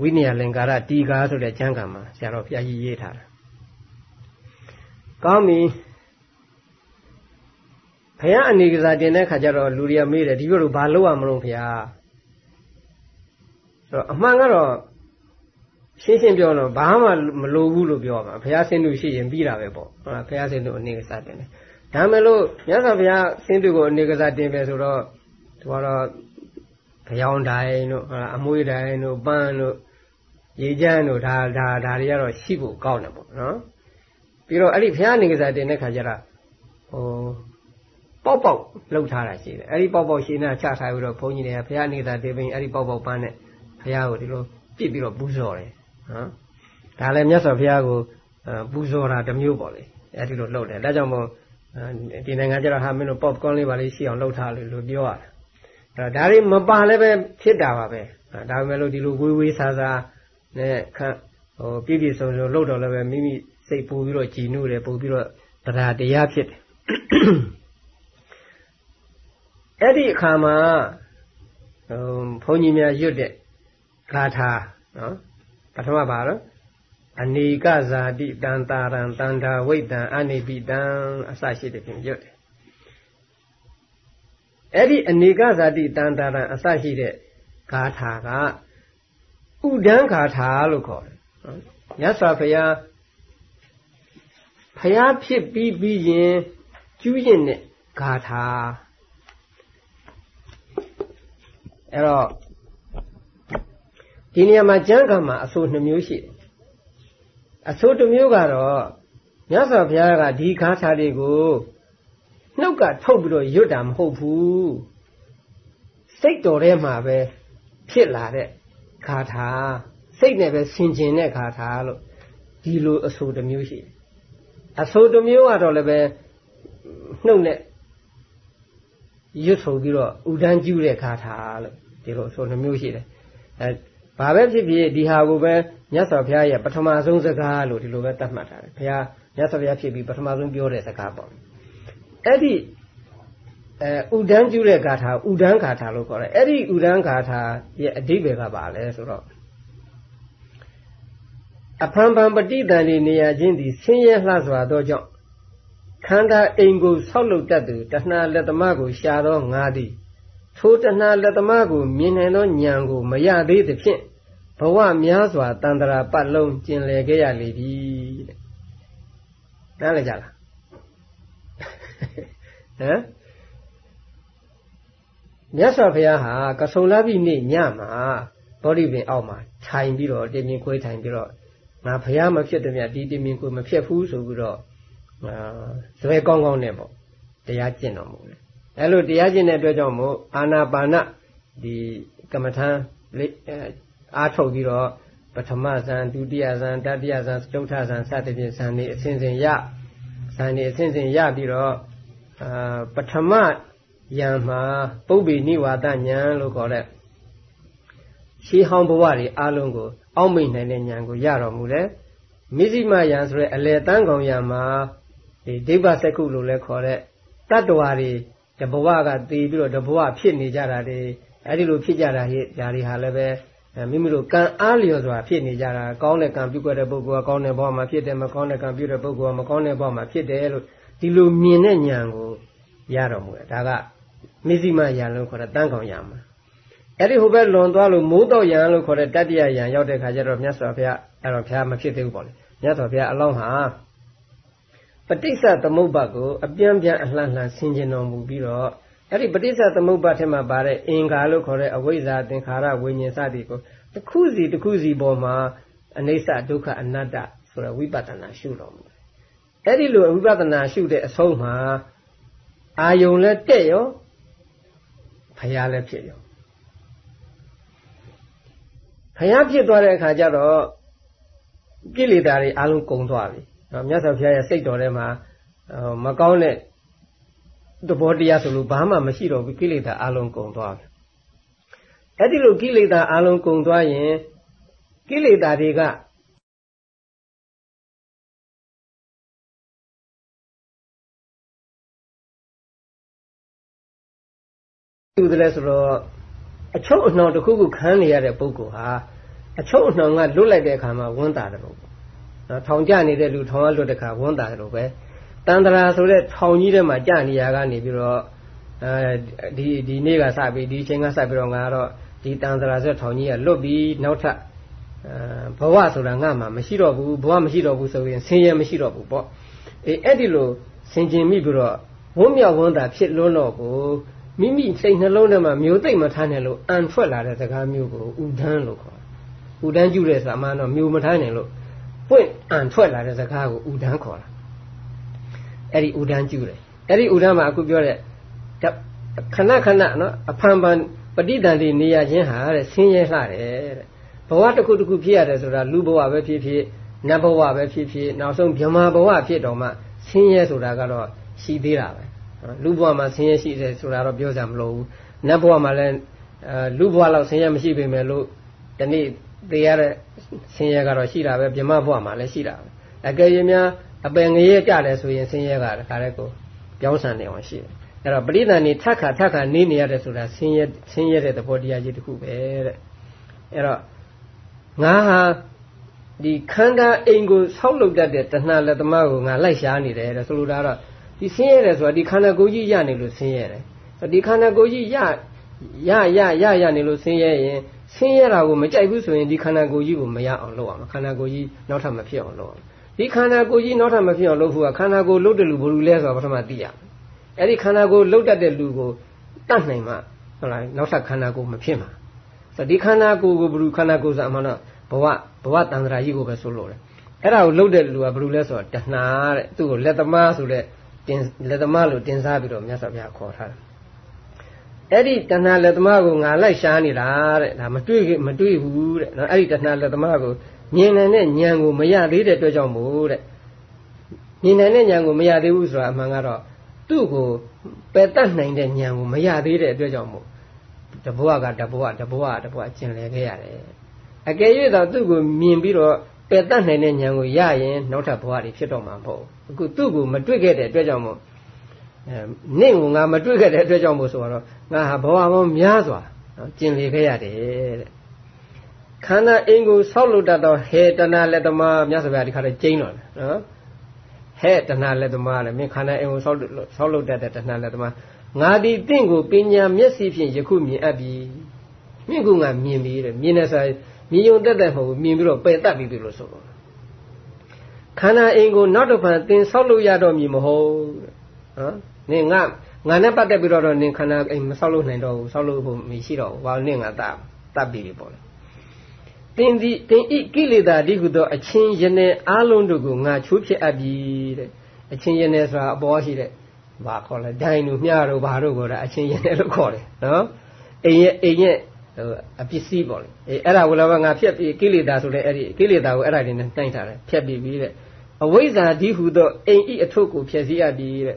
ဝိနည်းလင်္ကာရတီကာဆိုတဲ့ကျမ်းဂန်မှာဆရာတော်ဘုရားကြီးရေးထားတာကောင်းပြီဘုရားအနေကစားတင်တဲ့ခါကျတော့လူတွေကမေးတယ်ဒီလိုလိုဘာလုပ်ရမလို့ဘုရားဆိုတော့အမှန်ကတော့ ရှင်းရှင်းပြောတော့ဘာမှမလိုဘူးလို့ပြောပါဘုရားဆင်းသူရှိရင်ပြီးတာပဲပေါ့ဟုတ်လားဘုရားဆင်းသူအနေကစားတင်တယ်ဒါမဲ့လို့မြတ်စွာဘုရားဆင်းသူကိုအနေကစားတင်ပဲဆိုတော့ဒီကတော့ကြောင်တိုင်းတို့ဟုတ်လားအမွှေးတိုင်းတို့ပန်းတို့ရေချမ်းတို့ဒါဒါဒါတွေကတော့ရှိဖို့ကောင်းတယ်ပေါ့နော်ပြီးတော့အဲ့ဒီဘုရားနေကစားတင်တဲ့ခါကျတော့ဟိုပေါက်ပေါက်လှုပ်ထားတာရှိတယ်အဲ့ဒီပေါက်ပေါက်ရှင်းတာချထားပြီးတော့ဘုန်းကြီးတွေကဘုရားနေကစားတင်ပြီးအဲ့ဒီပေါက်ပေါက်ပန်းနဲ့ဘုရားကိုဒီလိုပြစ်ပြီးတော့ပူဇော်တယ် နော်ဒါလည်းမြတ်စွာဘုရားကိုပူဇော်တာတစ်မျိုးပေါ့လေအဲ့ဒီလိုလှုပ်တယ်ဒါကြောင့်မို့ဒီနိုင်ငံကျတော့ဟာမင်းတို့ popcorn လေးပါလေးရှိအောင်လှုပ်ထားလို့လို့ပြောရတယ်အဲဒါတွေမပါလည်းပဲဖြစ်တာပါပဲဒါပေမဲ့လို့ဒီလိုဝေးဝေးဆာဆာနဲ့ခန့်ဟိုပြည့်ပြည့်စုံစုံလုပ်တော့လည်းပဲမိမိစိတ်ပူပြီးတော့ကြည်နုတယ်ပူပြီးတော့တရားတရားဖြစ်တယ်အဲ့ဒီအခါမှာဟိုဘုန်းကြီးများရွတ်တဲ့ဂါထာနော် ပထမပါတော့အနိကဇာတိတန်တာရံတန္တာဝိတံအနိပိတံအစရှိတဲ့ဖြင့်ရွတ်တယ်အဲ့ဒီအနေကဇာတိတန်တာရံအစရှိတဲ့ဂါထာကဥဒန်းဂါထာလို့ခေါ်တယ်မြတ်စွာဘုရားဘုရားဖြစ်ပြီးပြီးရင်ကျူးရင်တဲ့ဂါထာအဲ့တော့ ဒီနေရာမှာကျမ်းဂန်မှာအဆိုနှမျိုးရှိတယ်အဆိုတစ်မျိုးကတော့မြတ်စွာဘုရားကဒီဂါထာတွေကိုနှုတ်ကထုတ်ပြီးတော့ရွတ်တာမဟုတ်ဘူးစိတ်တော်ထဲမှာပဲဖြစ်လာတဲ့ဂါထာစိတ်နဲ့ပဲဆင်ခြင်တဲ့ဂါထာလို့ဒီလိုအဆိုတစ်မျိုးရှိတယ်အဆိုတစ်မျိုးကတော့လည်းပဲနှုတ်နဲ့ရွတ်ဆိုပြီးတော့ဥဒန်းကျူးတဲ့ဂါထာလို့ဒီလိုအဆိုနှမျိုးရှိတယ်အဲ ဘာပဲဖြစ်ဖြစ်ဒီဟာကိုပဲမြတ်စွာဘုရားရဲ့ပထမဆုံးစကားလို့ဒီလိုပဲသတ်မှတ်ထားတယ်ဘုရားမြတ်စွာဘုရားဖြစ်ပြီးပထမဆုံးပြောတဲ့စကားပေါ့အဲ့ဒီအဲဥဒန်းကျူးတဲ့ဂါထာဥဒန်းဂါထာလို့ခေါ်တယ်အဲ့ဒီဥဒန်းဂါထာရဲ့အဓိပ္ပာယ်ကဘာလဲဆိုတော့အဖန်ဖန်ပဋိသန္ဓေနေရာချင်းသည်ဆင်းရဲလှစွာသောကြောင့်ခန္ဓာအိမ်ကိုဆောက်လုပ်တတ်သူတဏှာလက်သမားကိုရှာသောငါသည် ထိုတဏှာလက်သမားကိုမြင်နိုင်သောဉာဏ်ကိုမရသေးသဖြင့်ဘဝများစွာတန်တရာပတ်လုံးကျင်လည်ခဲ့ရလေပြီတဲ့နားလည်ကြလားဟမ်မြတ်စွာဘုရားဟာကဆုံလပိနေ့ညမှာဘောဓိပင်အောက်မှာထိုင်ပြီးတော့တင်မြင်ခွေးထိုင်ပြီးတော့ငါဘုရားမဖြစ်တဲ့မြတ်ဒီတင်မြင်ခွေးမဖြစ်ဘူးဆိုပြီးတော့အာဇွဲကောင်းကောင်းနဲ့ပေါ့တရားကျင့်တော်မူတယ် အဲလိုတရားကျင့်တဲ့အတွက်ကြောင့်မို့အာနာပါနဒီကမ္မထံအားထုတ်ပြီးတော့ပထမဇန်ဒုတိယဇန်တတိယဇန်သုထဇန်စသဖြင့်ဇန်နေအစဉ်စဉ်ရဇန်နေအစဉ်စဉ်ရပြီးတော့အာပထမယံမှာပုပ္ပိနိဝါဒဉာဏ်လို့ခေါ်တဲ့ရှေးဟောင်းဘဝတွေအလုံးကို အောက်မိတ်နိုင်တဲ့ဉာဏ်ကိုရတော်မူတယ်မိဇိမယံဆိုတဲ့အလေတန်းကောင်ယံမှာဒီဒိဗ္ဗစက္ခုလို့လည်းခေါ်တဲ့တတ္တဝါတွေ တဘဝကတည်ပြီးတော့တဘဝဖြစ်နေကြတာတွေအဲ့ဒီလိုဖြစ်ကြတာဟိဓာတွေဟာလည်းပဲမိမိတို့ကံအားလျော်စွာဖြစ်နေကြတာကောင်းတဲ့ကံပြုတ်တဲ့ပုဂ္ဂိုလ်ကကောင်းတဲ့ဘဝမှာဖြစ်တယ်မကောင်းတဲ့ကံပြုတဲ့ပုဂ္ဂိုလ်ကမကောင်းတဲ့ဘဝမှာဖြစ်တယ်လို့ဒီလိုမြင်တဲ့ဉာဏ်ကိုရတော်မူတယ်ဒါကမိဇိမယံလို့ခေါ်တဲ့တန်းကောင်ယံမှာအဲ့ဒီဟိုဘက်လွန်သွားလို့မိုးတော့ယံလို့ခေါ်တဲ့တတ္တိယယံရောက်တဲ့ခါကျတော့မြတ်စွာဘုရားအဲ့တော့ဘုရားမဖြစ်သေးဘူးပေါ့လေမြတ်စွာဘုရားအလောင်းဟာ ပဋိစ္စသမုပ္ပါကိုအပြင်းပြင်းအလှန်လှန်ဆင်ခြင်တော်မူပြီးတော့အဲ့ဒီပဋိစ္စသမုပ္ပါထဲမှာပါတဲ့အင်္ဂါလို့ခေါ်တဲ့အဝိဇ္ဇာသင်္ခါရဝိညာဉ်စသည်ကိုတစ်ခုစီတစ်ခုစီပေါ်မှာအနိစ္စဒုက္ခအနတ္တဆိုတဲ့ဝိပဿနာရှုတော်မူတယ်အဲ့ဒီလိုဝိပဿနာရှုတဲ့အဆုံးမှာအာယုံလည်းတက်ရောဖရာလည်းဖြစ်ရောဖရာဖြစ်သွားတဲ့အခါကျတော့ကိလေသာတွေအလုံးကုန်သွားပြီ နော်မြတ်စွာဘုရားရဲ့စိတ်တော်ထဲမှာမကောင်းတဲ့သဘောတရားဆိုလို့ဘာမှမရှိတော့ဘူးကိလေသာအလုံးကုန်သွားပြီအဲ့ဒီလိုကိလေသာအလုံးကုန်သွားရင်ကိလေသာတွေကသူတယ်ဆိုတော့အချုပ်အနှောင်တစ်ခုခုခံနေရတဲ့ပုဂ္ဂိုလ်ဟာအချုပ်အနှောင်ကလွတ်လိုက်တဲ့အခါမှာဝန်တာတယ်လို့ နော်ထောင်ကျနေတဲ့လူထောင်ကလွတ်တဲ့အခါဝန်တာတယ်လို့ပဲတန်တရာဆိုတဲ့ထောင်ကြီးထဲမှာကြာနေရကနေပြီးတော့အဲဒီဒီနေ့ကစပြီးဒီချိန်ကစပြီးတော့ငါတော့ဒီတန်တရာဆိုတဲ့ထောင်ကြီးကလွတ်ပြီးနောက်ထပ်ဘဝဆိုတာငါမှမရှိတော့ဘူးဘဝမရှိတော့ဘူးဆိုရင်ဆင်းရဲမရှိတော့ဘူးပေါ့အေးအဲ့ဒီလိုဆင်ခြင်မိပြီးတော့ဝန်းမြောက်ဝန်းတာဖြစ်လွန်းတော့ကိုမိမိစိတ်နှလုံးထဲမှာမျိုးသိမ့်မထားနဲ့လို့အန်ထွက်လာတဲ့စကားမျိုးကိုဥဒန်းလို့ခေါ်တယ်ဥဒန်းကျူတဲ့စာမန်တော့မျိုးမထားနဲ့လို့ ပွင့်အန်ထွက်လာတဲ့စကားကိုဥဒန်းခေါ်တာအဲ့ဒီဥဒန်းကျူတယ်အဲ့ဒီဥဒန်းမှာအခုပြောတဲ့ခဏခဏနော်အဖန်ဖန်ပဋိသန္ဓေနေရခြင်းဟာတဲ့ဆင်းရဲလှတယ်တဲ့ဘဝတစ်ခုတစ်ခုဖြစ်ရတယ်ဆိုတာလူဘဝပဲဖြစ်ဖြစ်နတ်ဘဝပဲဖြစ်ဖြစ်နောက်ဆုံးဗြဟ္မာဘဝဖြစ်တော့မှဆင်းရဲဆိုတာကတော့ရှိသေးတာပဲလူဘဝမှာဆင်းရဲရှိတယ်ဆိုတာတော့ပြောစရာမလိုဘူးနတ်ဘဝမှာလည်းအဲလူဘဝလောက်ဆင်းရဲမရှိပေမဲ့လို့ဒီနေ့ သိရတဲ့ဆင်းရဲကတော့ရှိတာပဲဗြဟ္မဘဝမှာလည်းရှိတာပဲအကယ်၍များအပယ်ငရဲကြတယ်ဆိုရင်ဆင်းရဲကတခါတည်းကိုပြောင်းဆန်နေအောင်ရှိတယ်အဲ့တော့ပရိသန်နေထက်ခါထက်ခါနေနေရတယ်ဆိုတာဆင်းရဲဆင်းရဲတဲ့သဘောတရားကြီးတစ်ခုပဲတဲ့အဲ့တော့ငါဟာဒီခန္ဓာအိမ်ကိုဆောက်လုပ်တတ်တဲ့တဏှာလက်သမားကိုငါလိုက်ရှားနေတယ်တဲ့ဆိုလိုတာတော့ဒီဆင်းရဲတယ်ဆိုတာဒီခန္ဓာကိုယ်ကြီးရနေလို့ဆင်းရဲတယ်ဒီခန္ဓာကိုယ်ကြီးရရရရရနေလို့ဆင်းရဲရင် ဆင်းရဲတာကိုမကြိုက်ဘူးဆိုရင်ဒီခန္ဓာကိုယ်ကြီးကိုမရအောင်လုပ်အောင်ခန္ဓာကိုယ်ကြီးနောက်ထပ်မဖြစ်အောင်လုပ်အောင်ဒီခန္ဓာကိုယ်ကြီးနောက်ထပ်မဖြစ်အောင်လုပ်ဖို့ကခန္ဓာကိုယ်လုပ်တဲ့လူဘယ်လိုလဲဆိုတာပထမသိရမယ်အဲ့ဒီခန္ဓာကိုယ်လှုပ်တတ်တဲ့လူကိုတတ်နိုင်မှဟုတ်လားနောက်ထပ်ခန္ဓာကိုယ်မဖြစ်မှာဆိုဒီခန္ဓာကိုယ်ကိုဘယ်လိုခန္ဓာကိုယ်ဆိုအမှန်တော့ဘဝဘဝတန်ត្រာကြီးကိုပဲဆိုလို့တယ်အဲ့ဒါကိုလှုပ်တဲ့လူကဘယ်လိုလဲဆိုတော့တဏှာတဲ့သူ့ကိုလက်သမားဆိုတဲ့တင်လက်သမားလို့တင်စားပြီးတော့မြတ်စွာဘုရားခေါ်ထားတယ် အဲ့ဒီတဏှာလက်သမားကိုငါလိုက်ရှားနေတာတဲ့ဒါမတွေ့မတွေ့ဘူးတဲ့နော်အဲ့ဒီတဏှာလက်သမားကိုမြင်နိုင်တဲ့ဉာဏ်ကိုမရသေးတဲ့အတွက်ကြောင့်မို့တဲ့မြင်နိုင်တဲ့ဉာဏ်ကိုမရသေးဘူးဆိုတာအမှန်ကတော့သူ့ကိုပယ်တတ်နိုင်တဲ့ဉာဏ်ကိုမရသေးတဲ့အတွက်ကြောင့်မို့တဘဝကတဘဝတဘဝတဘဝကျင်လည်ခဲ့ရတယ်အကယ်၍တော့သူ့ကိုမြင်ပြီးတော့ပယ်တတ်နိုင်တဲ့ဉာဏ်ကိုရရင်နောက်ထပ်ဘဝတွေဖြစ်တော့မှာမဟုတ်အခုသူ့ကိုမတွေ့ခဲ့တဲ့အတွက်ကြောင့်မို့အဲ နင့်ကိုငါမတွေ့ခဲ့တဲ့အတွက်ကြောင့်မို့ဆိုတော့ငါဟာဘဝပေါင်းများစွာနော်ကျင်လည်ခဲ့ရတယ်တဲ့ခန္ဓာအင်ကိုဆောက်လုပ်တတ်သောဟေတနာလက်သမားမြတ်စွာဘုရားဒီခါလေးကျင်းတော်တယ်နော်ဟဲ့တဏှာလက်သမားလည်းမင်းခန္ဓာအင်ကိုဆောက်ဆောက်လုပ်တတ်တဲ့တဏှာလက်သမားငါဒီတင့်ကိုပညာမျက်စိဖြင့်ယခုမြင်အပ်ပြီမြင့်ကငါမြင်ပြီတဲ့မြင်နေဆိုမြင်ုံတက်တက်မဟုတ်ဘူးမြင်ပြီးတော့ပယ်တတ်ပြီလို့ဆိုတော့ခန္ဓာအင်ကိုနောက်တစ်ဖန်သင်ဆောက်လို့ရတော့မည်မဟုတ်နော် နင်ငါငါနဲ့ပတ်သက်ပြီးတော့နင်ခန္ဓာအိမ်မဆောက်လို့နိုင်တော့ဘူးဆောက်လို့ဖို့မရှိတော့ဘူးဘာလို့နင်ငါတတ်တတ်ပြီပေါ့လေသင်ဒီသင်ဤကိလေသာဒီဟုသောအချင်းယနေအလုံးတို့ကိုငါချိုးဖြစ်အပ်ပြီတဲ့အချင်းယနေဆိုတာအပေါ်ရှိတဲ့ဘာခေါ်လဲဒိုင်တို့မြတို့ဘာတို့ကိုဒါအချင်းယနေလို့ခေါ်တယ်နော်အိမ်ရဲ့အိမ်ရဲ့အပစ္စည်းပေါ့လေအေးအဲ့ဒါကိုလည်းငါဖြတ်ပြီးကိလေသာဆိုတဲ့အဲ့ဒီကိလေသာကိုအဲ့ဒါတွေနဲ့နှိုင်းထားတယ်ဖြတ်ပြီးပြီးတဲ့အဝိဇ္ဇာဒီဟုသောအိမ်ဤအထုပ်ကိုဖြည့်စည်းရပြီတဲ့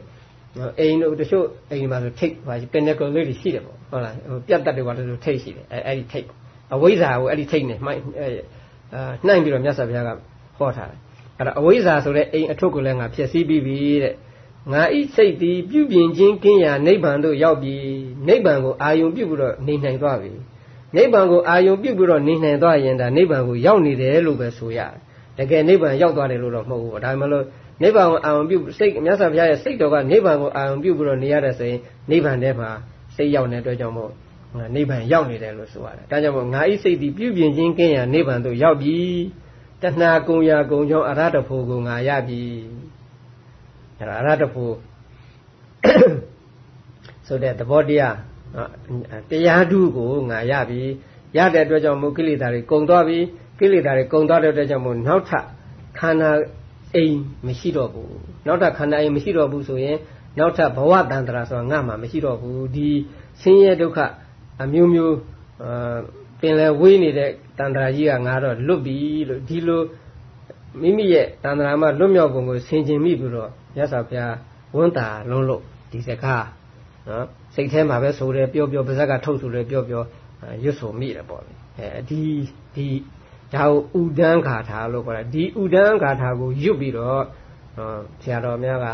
အိမ်တို့တချို့အိမ်မှာဆိုထိတ်ပါပင်နကောလေးတွေရှိတယ်ပေါ့ဟုတ်လားဟိုပြတ်တတ်တယ်ကွာတို့ထိတ်ရှိတယ်အဲအဲ့ဒီထိတ်အဝိဇ္ဇာကိုအဲ့ဒီထိတ်နေမှိုင်းအာနှိုင်းပြီးတော့မြတ်စွာဘုရားကဟောထားတယ်အဲ့ဒါအဝိဇ္ဇာဆိုတဲ့အိမ်အထုပ်ကိုလည်းငါဖြည့်ဆည်းပြီးပြီတဲ့ငါဤစိတ်သည်ပြုပြင်ခြင်းကင်းရာနိဗ္ဗာန်သို့ရောက်ပြီနိဗ္ဗာန်ကိုအာယုံပြုပြီးတော့နေနိုင်သွားပြီနိဗ္ဗာန်ကိုအာယုံပြုပြီးတော့နေနိုင်သွားရင်ဒါနိဗ္ဗာန်ကိုရောက်နေတယ်လို့ပဲဆိုရတယ်တကယ်နိဗ္ဗာန်ရောက်သွားတယ်လို့တော့မဟုတ်ဘူးဒါမှမဟုတ် နိဗ္ဗာန်ကိုအာရုံပြုစိတ်မြတ်စွာဘုရားရဲ့စိတ်တော်ကနိဗ္ဗာန်ကိုအာရုံပြုပြီးတော့နေရတဲ့ဆိုရင်နိဗ္ဗာန်ထဲမှာစိတ်ရောက်နေတဲ့အတွက်ကြောင့်မို့နိဗ္ဗာန်ရောက်နေတယ်လို့ဆိုရတယ်။ဒါကြောင့်မို့ငါဤစိတ်ဒီပြုပြင်ခြင်းကင်းရာနိဗ္ဗာန်သို့ရောက်ပြီ။တဏှာကုံရာကုံကြောင့်အရဟတဖို့ကိုငါရပြီ။အဲဒါအရဟတဖို့ဆိုတဲ့သဘောတရားတရားဓုကိုငါရပြီ။ရတဲ့အတွက်ကြောင့်မို့ကိလေသာတွေကုံသွားပြီ။ကိလေသာတွေကုံသွားတဲ့အတွက်ကြောင့်မို့နောက်ထပ်ခန္ဓာ အိမ်မရှိတော့ဘူးနောက်ထပ်ခန္ဓာအိမ်မရှိတော့ဘူးဆိုရင်နောက်ထပ်ဘဝတန်တရာဆိုတာငါမှမရှိတော့ဘူးဒီဆင်းရဲဒုက္ခအမျိုးမျိုးပင်လယ်ဝေးနေတဲ့တန်တရာကြီးကငါတော့လွတ်ပြီလို့ဒီလိုမိမိရဲ့တန်တရာမှာလွတ်မြောက်ပုံကိုဆင်ခြင်မိပြီးတော့ရသော်ဘုရားဝန်တာလုံးလို့ဒီစကားနော်စိတ်ထဲမှာပဲဆိုတယ်ပြောပြောပါဇက်ကထုတ်ဆိုတယ်ပြောပြောရွတ်ဆိုမိတယ်ပေါ့လေအဲဒီဒီ ဒါကိုဥဒန်းဂါထာလို့ခေါ်တာဒီဥဒန်းဂါထာကိုရွတ်ပြီးတော့ဆရာတော်များက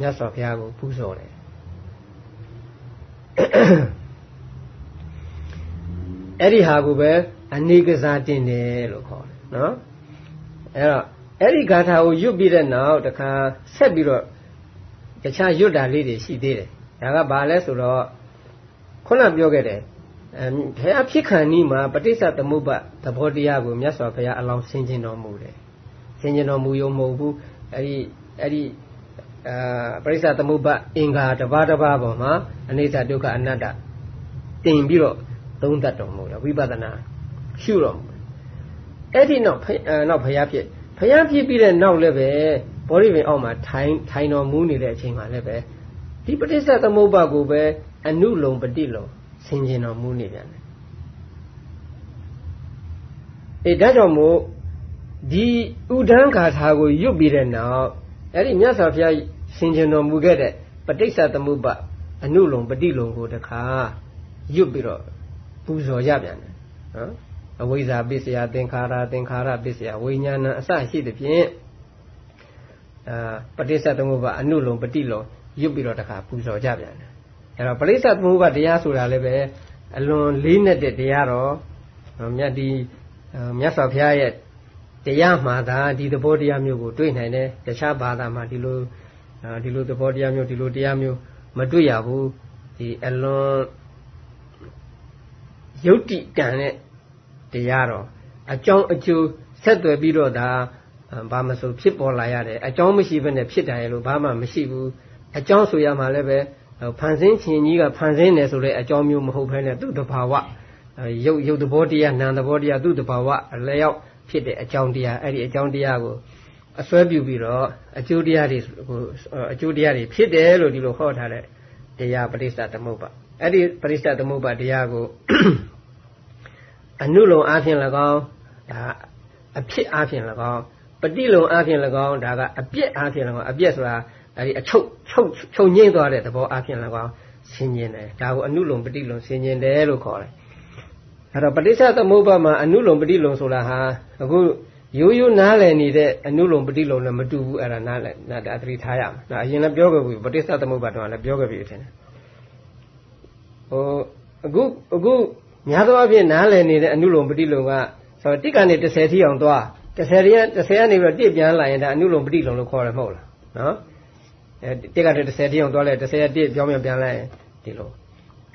မြတ်စွာဘုရားကိုပူဇော်တယ်အဲ့ဒီဟာကိုပဲအနေကစားတင်တယ်လို့ခေါ်တယ်နော်အဲ့တော့အဲ့ဒီဂါထာကိုရွတ်ပြီးတဲ့နောက်တခါဆက်ပြီးတော့တခြားရွတ်တာလေးတွေရှိသေးတယ်ဒါကဘာလဲဆိုတော့ခုနပြောခဲ့တယ် အဲဘုရားဖြစ်ခံဤမှာပဋိစ္စသမုပ္ပါသဘောတရားကိုမြတ်စွာဘုရားအလောင်းဆင်ခြင်တော်မူတယ်ဆင်ခြင်တော်မူရုံမဟုတ်ဘူးအဲ့ဒီအဲ့ဒီအာပရိစ္ဆသမုပ္ပါအင်္ဂါတစ်ပါးတစ်ပါးပေါ်မှာအနိစ္စဒုက္ခအနတ္တတင်ပြီးတော့သုံးသတ်တော်မူတယ်ဝိပဿနာရှုတော်မူတယ်အဲ့ဒီနောက်နောက်ဘုရားဖြစ်ဘုရားဖြစ်ပြီးတဲ့နောက်လည်းပဲဘောဓိပင်အောက်မှာထိုင်ထိုင်တော်မူနေတဲ့အချိန်မှာလည်းပဲဒီပဋိစ္စသမုပ္ပါကိုပဲအနုလုံပฏิလုံ ဆင်ခြင်တော်မူနေပြန်တယ်အဲဒါကြောင့်မို့ဒီဥဒန်းဂါထာကိုရွတ်ပြီးတဲ့နောက်အဲ့ဒီမြတ်စွာဘုရားဆင်ခြင်တော်မူခဲ့တဲ့ပဋိစ္စသမုပ္ပါအနုလုံပฏิလုံကိုတခါရွတ်ပြီးတော့ပူဇော်ရပြန်တယ်နော်အဝိဇ္ဇာပစ္စယသင်္ခါရသင်္ခါရပစ္စယဝိညာဏအစရှိသဖြင့်အာပဋိစ္စသမုပ္ပါအနုလုံပฏิလုံရွတ်ပြီးတော့တခါပူဇော်ကြပြန်တယ် အဲ့တော့ပဋိစ္စသမုပ္ပါတရားဆိုတာလည်းပဲအလွန်လေးနက်တဲ့တရားတော်မြတ်ဒီမြတ်စွာဘုရားရဲ့တရားမှာသာဒီသဘောတရားမျိုးကိုတွေ့နိုင်တယ်တခြားဘာသာမှာဒီလိုဒီလိုသဘောတရားမျိုးဒီလိုတရားမျိုးမတွေ့ရဘူးဒီအလွန်ယုတ်တိကံတဲ့တရားတော်အကြောင်းအကျိုးဆက်သွယ်ပြီးတော့ဒါဘာမဆိုဖြစ်ပေါ်လာရတယ်အကြောင်းမရှိဘဲနဲ့ဖြစ်တယ်လို့ဘာမှမရှိဘူးအကြောင်းဆိုရမှာလည်းပဲ ဖန်ဆင်းခြင်းကြီးကဖန်ဆင်းတယ်ဆိုတဲ့အကြောင်းမျိုးမဟုတ်ဘဲနဲ့သူ့တဘာဝရုပ်ရုပ်သဘောတရားနာမ်သဘောတရားသူ့တဘာဝအလျောက်ဖြစ်တဲ့အကြောင်းတရားအဲ့ဒီအကြောင်းတရားကိုအစွဲပြုပြီးတော့အကျိုးတရားတွေကိုအကျိုးတရားတွေဖြစ်တယ်လို့ဒီလိုဟောထားတဲ့တရားပရိစ္ဆသမုပ္ပါအဲ့ဒီပရိစ္ဆသမုပ္ပါတရားကိုအနုလုံအားဖြင့်၎င်းဒါအဖြစ်အားဖြင့်၎င်းပฏิလုံအားဖြင့်၎င်းဒါကအပြက်အားဖြင့်၎င်းအပြက်ဆိုတာ အဲဒီအချုပ်ချုပ်ချုပ်ငိမ့်သွားတဲ့သဘောအားဖြင့်၎င်းဆင်ញင်တယ်ဒါကိုအနုလုံပฏิလုံဆင်ញင်တယ်လို့ခေါ်တယ်အဲ့တော့ပဋိစ္စသမုပ္ပါမှာအနုလုံပฏิလုံဆိုတာဟာအခုရိုးရိုးနားလည်နေတဲ့အနုလုံပฏิလုံနဲ့မတူဘူးအဲ့ဒါနားလည်နားအသတိထားရမှာဒါအရင်လည်းပြောခဲ့ပြီပဋိစ္စသမုပ္ပါတော့လည်းပြောခဲ့ပြီထင်တယ်ဟိုအခုအခုများသောအားဖြင့်နားလည်နေတဲ့အနုလုံပฏิလုံကဆိုတော့တိကနေ30ထိအောင်သွား30ရက်30ကနေပြီးတော့တစ်ပြန်လာရင်ဒါအနုလုံပฏิလုံလို့ခေါ်တယ်မဟုတ်လားနော် အဲတစ်ကနေ30ထိအောင်သွားလဲ30ရက်တစ်ပြောင်းပြန်ပြန်လိုက်ရင်ဒီလို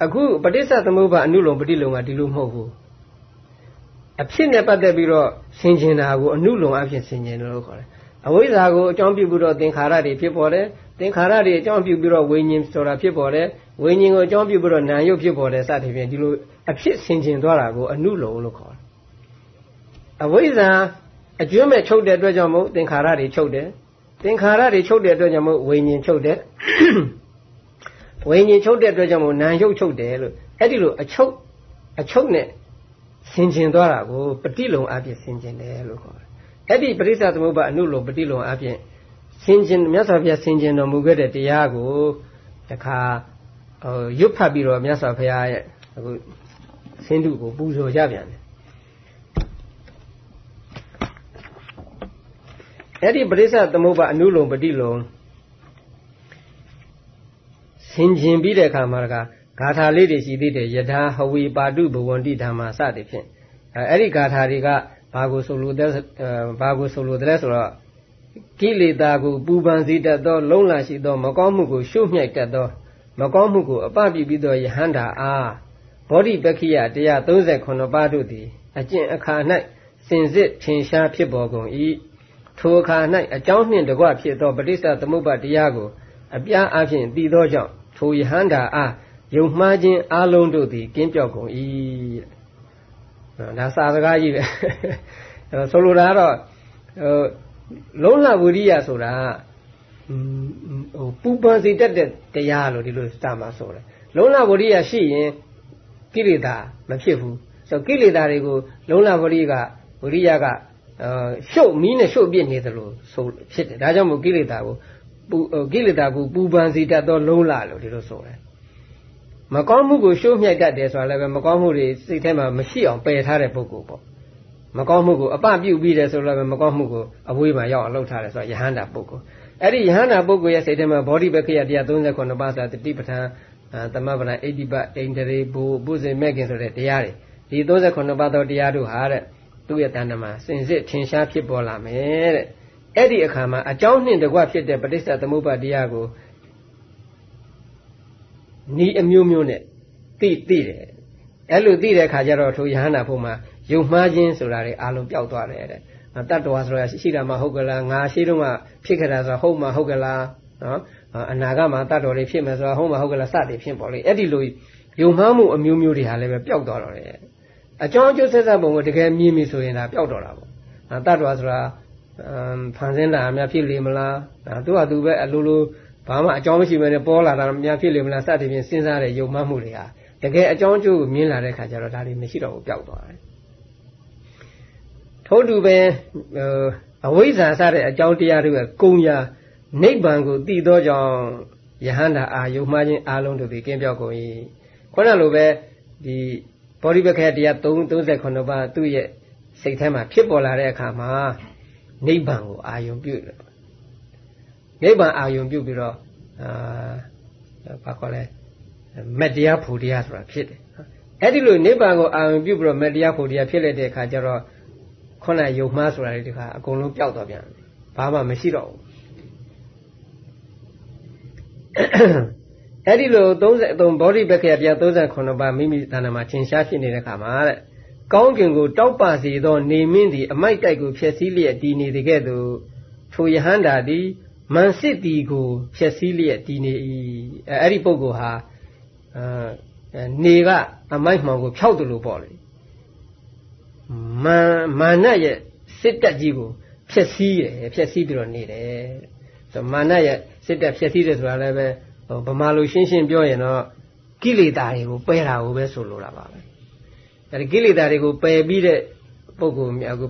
အခုပဋိစ္စသမုပ္ပါအနုလုံပฏิလုံကဒီလိုမဟုတ်ဘူးအဖြစ်နဲ့ပတ်သက်ပြီးတော့ဆင်ခြင်တာကိုအနုလုံအဖြစ်ဆင်ခြင်တယ်လို့ခေါ်တယ်အဝိဇ္ဇာကိုအကြောင်းပြုပြီးတော့သင်္ခါရတွေဖြစ်ပေါ်တယ်သင်္ခါရတွေအကြောင်းပြုပြီးတော့ဝိညာဉ်ဆိုတာဖြစ်ပေါ်တယ်ဝိညာဉ်ကိုအကြောင်းပြုပြီးတော့နာယုတ်ဖြစ်ပေါ်တယ်စသဖြင့်ဒီလိုအဖြစ်ဆင်ခြင်သွားတာကိုအနုလုံလို့ခေါ်တယ်အဝိဇ္ဇာအကျွမ်းမဲ့ချုပ်တဲ့အတွက်ကြောင့်မို့သင်္ခါရတွေချုပ်တယ် သင်္ခါရတွေချုပ်တဲ့အတွက်ကြောင့်မို့ဝိညာဉ်ချုပ်တယ်ဝိညာဉ်ချုပ်တဲ့အတွက်ကြောင့်မို့နာယုတ်ချုပ်တယ်လို့အဲ့ဒီလိုအချုပ်အချုပ်နဲ့ဆင်ခြင်သွားတာကိုပฏิလုံအပြည့်ဆင်ခြင်တယ်လို့ခေါ်တယ်အဲ့ဒီပရိစ္ဆသမုပ္ပါအနုလုံပฏิလုံအပြည့်ဆင်ခြင်မြတ်စွာဘုရားဆင်ခြင်တော်မူခဲ့တဲ့တရားကိုတခါဟိုရွတ်ဖတ်ပြီးတော့မြတ်စွာဘုရားရဲ့အခုဆင်းတုကိုပူဇော်ကြပြန်တယ် အဲ့ဒီပရိစ္ဆသမုပ္ပါအနုလုံပฏิလုံဆင်ခြင်ပြီးတဲ့အခါမှာတခါဂါထာလေးတွေရှိသေးတယ်ယထာဟဝီပါတုဘဝန္တိဓမ္မာစသည်ဖြင့်အဲ့ဒီဂါထာတွေကဘာကိုဆိုလိုတဲ့ဘာကိုဆိုလိုတဲ့ဆိုတော့ကိလေသာကိုပူပန်စေတတ်သော လုံလရှိသော မကောင်းမှုကိုရှုမြှိုက်တတ်သော မကောင်းမှုကိုအပပိပြီးသောယဟန္တာအားဘောဓိပက္ခိယ138ပါးတို့သည်အကျင့်အခါ၌စင်စစ်ထင်ရှားဖြစ်ပေါ်ကုန်၏ ထိုအခါ၌အကြောင်းနှင့်တကွဖြစ်သောပဋိစ္စသမုပ္ပါတရားကို အပြားအဖြင့်သိသောကြောင့်ထိုယဟန္တာအားယုံမှားခြင်းအလုံးတို့သည်ကင်းပြောက်ကုန်၏ဒါစာစကားကြီးပဲဆိုလိုတာကတော့ဟိုလုံးလဝိရိယဆိုတာဟိုပူပန်စေတတ်တဲ့တရားလို့ဒီလိုစမှာဆိုတယ်လုံးလဝိရိယရှိရင်ကိလေသာမဖြစ်ဘူးဆိုကိလေသာတွေကိုလုံးလဝိရိယကဝိရိယက အာရှုပ်မီးနဲ့ရှုပ်ပြစ်နေသလိုဆိုဖြစ်တယ်ဒါကြောင့်မို့ကိလေသာကိုပူကိလေသာကိုပူပန်စေတတ်သောလုံးလလို့ဒီလိုဆိုတယ်မကောင်းမှုကိုရှုံ့မြိုက်တတ်တယ်ဆိုတာလည်းပဲမကောင်းမှုတွေစိတ်ထဲမှာမရှိအောင်ပယ်ထားတဲ့ပုဂ္ဂိုလ်ပေါ့မကောင်းမှုကိုအပပြုတ်ပြီးတယ်ဆိုတော့လည်းမကောင်းမှုကိုအဝေးမှာရောက်အောင်လုပ်ထားတယ်ဆိုတာယဟန္တာပုဂ္ဂိုလ်အဲ့ဒီယဟန္တာပုဂ္ဂိုလ်ရဲ့စိတ်ထဲမှာဘောဓိပက္ခယ139ပါးဆိုတာတတိပဋ္ဌာန်သမဗနာအိဋ္ဌိပအိန္ဒြေဘူပုဇေမဲ့ခင်ဆိုတဲ့တရားတွေဒီ39ပါးသောတရားတို့ဟာတဲ့ သူ့ရဲ့တဏ္ဍမှာစင်စစ်ထင်ရှားဖြစ်ပေါ်လာမယ်တဲ့အဲ့ဒီအခါမှာအကြောင်းနှင့်တကွဖြစ်တဲ့ပဋိစ္စသမုပ္ပါတရားကိုဤအမျိုးမျိုးနဲ့သိသိတယ်အဲ့လိုသိတဲ့အခါကျတော့ထိုယဟန္တာဖို့မှာယုံမှားခြင်းဆိုတာတွေအလုံးပျောက်သွားတယ်တဲ့တတ္တဝါဆိုတာရှိတာမှဟုတ်ကလားငါရှိတော့မှဖြစ်ခဲ့တာဆိုတာဟုတ်မှဟုတ်ကလားနော်အနာဂတ်မှာတတ်တော်တွေဖြစ်မယ်ဆိုတာဟုတ်မှဟုတ်ကလားစသည်ဖြစ်ပေါ်လေအဲ့ဒီလိုယုံမှားမှုအမျိုးမျိုးတွေဟာလည်းပဲပျောက်သွားတော့တယ် အကြောင်းအကျိုးဆက်ဆက်ပုံကိုတကယ်မြင်ပြီဆိုရင်ဒါပျောက်တော့တာပေါ့တတ္တဝါဆိုတာဖန်ဆင်းတာအများဖြစ်လေမလားသူကသူပဲအလိုလိုဘာမှအကြောင်းမရှိဘဲနဲ့ပေါ်လာတာများဖြစ်လေမလားစသည်ဖြင့်စဉ်းစားတဲ့ယုံမှတ်မှုတွေဟာတကယ်အကြောင်းအကျိုးကိုမြင်လာတဲ့ခါကျတော့ဒါတွေမရှိတော့ဘူးပျောက်သွားတယ်ထို့တူပဲအဝိဇ္ဇာစတဲ့အကြောင်းတရားတွေကကုံရာနိဗ္ဗာန်ကိုသိသောကြောင့်ယဟန္တာအာယုံမှားခြင်းအာလုံးတို့သည်ကင်းပြောက်ကုန်၏ခုနလိုပဲဒီ ဘောဓိပက္ခတရား339ပါးသူ့ရဲ့စိတ်ထဲမှာဖြစ်ပေါ်လာတဲ့အခါမှာနိဗ္ဗာန်ကိုအာယုံပြုတယ်နိဗ္ဗာန်အာယုံပြုပြီးတော့အာဘာခေါ်လဲမတရားဖို့တရားဆိုတာဖြစ်တယ်အဲ့ဒီလိုနိဗ္ဗာန်ကိုအာယုံပြုပြီးတော့မတရားဖို့တရားဖြစ်လိုက်တဲ့အခါကျတော့ခုနယုံမှားဆိုတာတွေဒီခါအကုန်လုံးပျောက်သွားပြန်ဘာမှမရှိတော့ဘူး အဲ့ဒီလို33ဘောဓိပက္ခယပြ39ပါးမိမိတဏ္ဍာမှာသင်ရှားဖြစ်နေတဲ့ခါမှာတဲ့ကောင်းကင်ကိုတောက်ပစေသော နေမင်းသည်အမိုက်တိုက်ကိုဖျက်ဆီးလျက်တည်နေတဲ့ကဲ့သို့ထိုယဟန္တာသည်မန်စစ်တီကိုဖျက်ဆီးလျက်တည်နေ၏အဲ့ဒီပုဂ္ဂိုလ်ဟာအာနေကအမိုက်မှောင်ကိုဖြောက်တယ်လို့ပေါ့လေမာမာနရဲ့စစ်တက်ကြီးကိုဖျက်ဆီးတယ်ဖျက်ဆီးပြီးတော့နေတယ်ဆိုမာနရဲ့စစ်တက်ဖျက်ဆီးတယ်ဆိုတာလည်းပဲ ဗမာလိုရှင်းရှင်းပြောရင်တော့ကိလေသာတွေကိုပယ်တာကိုပဲဆိုလိုတာပါပဲအဲဒီကိလေသာတွေကိုပယ်ပြီးတဲ့ပုဂ္ဂိုလ်မြောက်ကို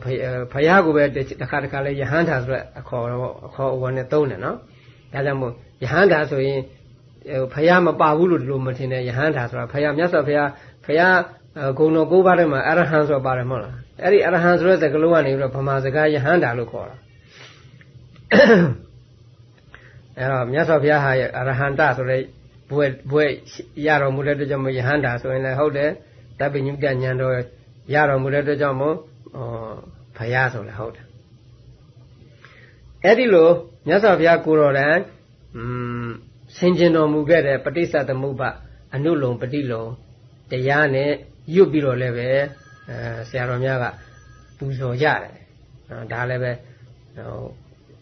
ဖယားကိုပဲတစ်ခါတစ်ခါလဲယဟန်တာဆိုတဲ့အခေါ်တော့အခေါ်အဝါနဲ့သုံးတယ်နော်ဒါကြောင့်မို့ယဟန်တာဆိုရင်ဖယားမပါဘူးလို့ဒီလိုမထင်နဲ့ယဟန်တာဆိုတာဖယားမြတ်စွာဘုရားဖယားဂုဏ်တော်၉ပါးထဲမှာအရဟံဆိုတာပါတယ်မဟုတ်လားအဲ့ဒီအရဟံဆိုတဲ့စကားလုံးကနေပြီးတော့ဗမာစကားယဟန်တာလို့ခေါ်တာ အဲ့တော့မြတ်စွာဘုရားဟာအရဟန္တဆိုတဲ့ဘွဲ့ဘွဲ့ရတော်မူတဲ့အတွက်ကြောင့်ယဟန်တာဆိုရင်လည်းဟုတ်တယ်တပ်ပိညုတဉာဏ်တော်ရတော်မူတဲ့အတွက်ကြောင့်မို့ဘုရားဆိုလည်းဟုတ်တယ်အဲ့ဒီလိုမြတ်စွာဘုရားကိုတော်တိုင်อืมဆင်ကျင်တော်မူခဲ့တဲ့ပဋိစ္စသမုပ္ပါအနုလုံပฏิလုံတရားနဲ့ရွတ်ပြီးတော့လည်းပဲအဲဆရာတော်များကပူဇော်ကြတယ်ဒါလည်းပဲဟို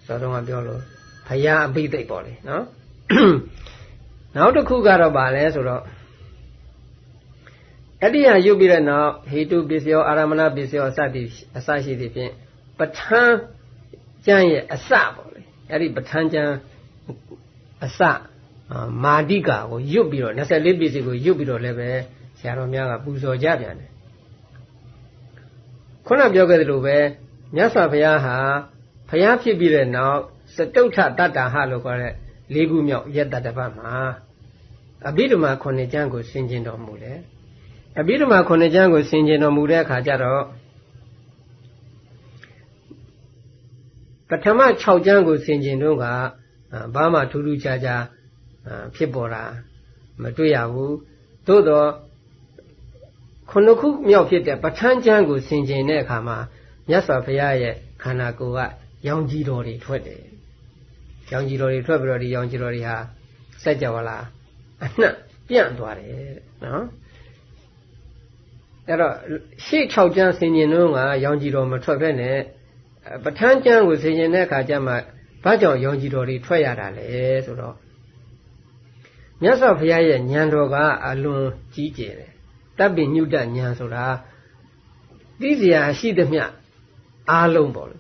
စောစောကပြောလို့ ဘုရားအဘိသိက်ပေါ့လေနော်နောက်တစ်ခုကတော့ဗာလဲဆိုတော့အတ္တိယရုပ်ပြီးတဲ့နောက်ဟေတုပစ္စယောအာရမဏပစ္စယောအစတိအစရှိသည်ဖြင့်ပဋ္ဌာန်းကျမ်းရဲ့အစပေါ့လေအဲ့ဒီပဋ္ဌာန်းကျမ်းအစမာတိကာကိုရွတ်ပြီးတော့24ပစ္စည်းကိုရွတ်ပြီးတော့လည်းပဲဆရာတော်များကပူဇော်ကြပြန်တယ်ခုနပြောခဲ့သလိုပဲမြတ်စွာဘုရားဟာဘုရားဖြစ်ပြီးတဲ့နောက် စတုထတတ္တဟလို့ခေါ်တဲ့လေးခုမြောက်ယတ္တတပတ်မှာအဘိဓမ္မာခုနှစ်ကျမ်းကိုဆင်ခြင်တော်မူတယ်အဘိဓမ္မာခုနှစ်ကျမ်းကိုဆင်ခြင်တော်မူတဲ့အခါကျတော့ပထမ6ကျမ်းကိုဆင်ခြင်တော့ကဘာမှထူးထူးခြားခြားဖြစ်ပေါ်တာမတွေ့ရဘူးသို့တော့ခုနှစ်ခုမြောက်ဖြစ်တဲ့ပဋ္ဌာန်းကျမ်းကိုဆင်ခြင်တဲ့အခါမှာမြတ်စွာဘုရားရဲ့ခန္ဓာကိုယ်ကရောင်ကြီးတော်တွေထွက်တယ် ရောင်ကြီးတော်တွေထွက်ပြီးတော့ဒီရောင်ကြီးတော်တွေဟာစက်ကြဝဠာအနှံ့ပြန့်သွားတယ်နော်အဲ့တော့ရှေ့6ကျမ်းဆင်ញင်တော့ကရောင်ကြီးတော်မထွက်ဖက်နဲ့ပဋ္ဌာန်းကျမ်းကိုဆင်ញင်တဲ့အခါကျမှဘာကြောင့်ရောင်ကြီးတော်တွေထွက်ရတာလဲဆိုတော့မြတ်စွာဘုရားရဲ့ဉာဏ်တော်ကအလွန်ကြီးကျယ်တယ်တပ်ပင်ညုတဉာဏ်ဆိုတာသိစရာရှိသမျှအားလုံးပေါ့လေ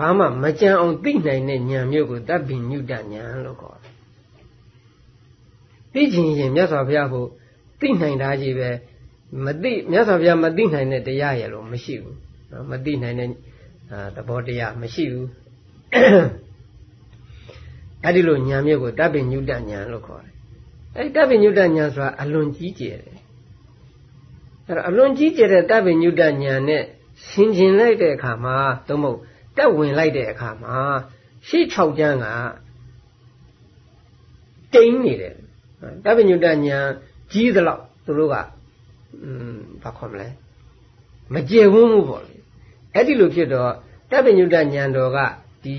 ဘာမှမကြံအောင်သိနိုင်တဲ့ဉာဏ်မျိုးကိုတပ်ပင်ညုတဉာဏ်လို့ခေါ်တယ်သိခြင်းရင်မြတ်စွာဘုရားကိုသိနိုင်တာကြီးပဲမသိမြတ်စွာဘုရားမသိနိုင်တဲ့တရားရလို့မရှိဘူးနော်မသိနိုင်တဲ့သဘောတရားမရှိဘူးအဲ့ဒီလိုဉာဏ်မျိုးကိုတပ်ပင်ညုတဉာဏ်လို့ခေါ်တယ်အဲ့ဒီတပ်ပင်ညုတဉာဏ်ဆိုတာအလွန်ကြီးကျယ်တယ်အဲ့တော့အလွန်ကြီးကျယ်တဲ့တပ်ပင်ညုတဉာဏ်နဲ့ဆင်ခြင်လိုက်တဲ့အခါမှာသို့မဟု တ်တက်ဝင်လိုက်တဲ့အခါမှာရှေ့6ကျမ်းကတိမ့်နေတယ်တပ်ပင်ညုတဉာဏ်ကြီးသလောက်သူတို့ကอืมဘာခေါ်မလဲမကျေဝန်းမှုပေါ့လေအဲ့ဒီလိုဖြစ်တော့တပ်ပညုတဉာဏ်တော်ကဒီ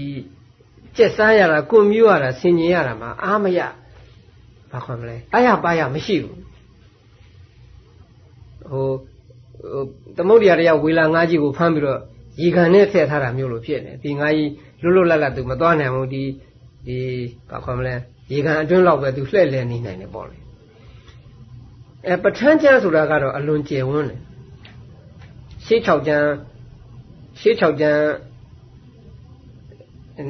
ကျက်စားရတာကိုမျိုးရတာဆင်ញင်ရတာမှာအာမရဘာခေါ်မလဲအာရပါရမရှိဘူးဟိုသမုဒ္ဒရာတွေကဝေလာငါးကြီးကိုဖမ်းပြီးတော့ ရေခံနဲ့ထည့်ထားတာမျိုးလိုဖြစ်နေဒီငါးကြီးလွတ်လွတ်လပ်လပ်သူမသွားနိုင်ဘူးဒီဒီဘာခေါ်မလဲရေခံအတွင်းလောက်ပဲသူလှည့်လည်နေနိုင်တယ်ပေါ့လေအဲပဋ္ဌာန်းကျမ်းဆိုတာကတော့အလွန်ကျယ်ဝန်းတယ်ရှေး6ကျမ်းရှေး6ကျမ်း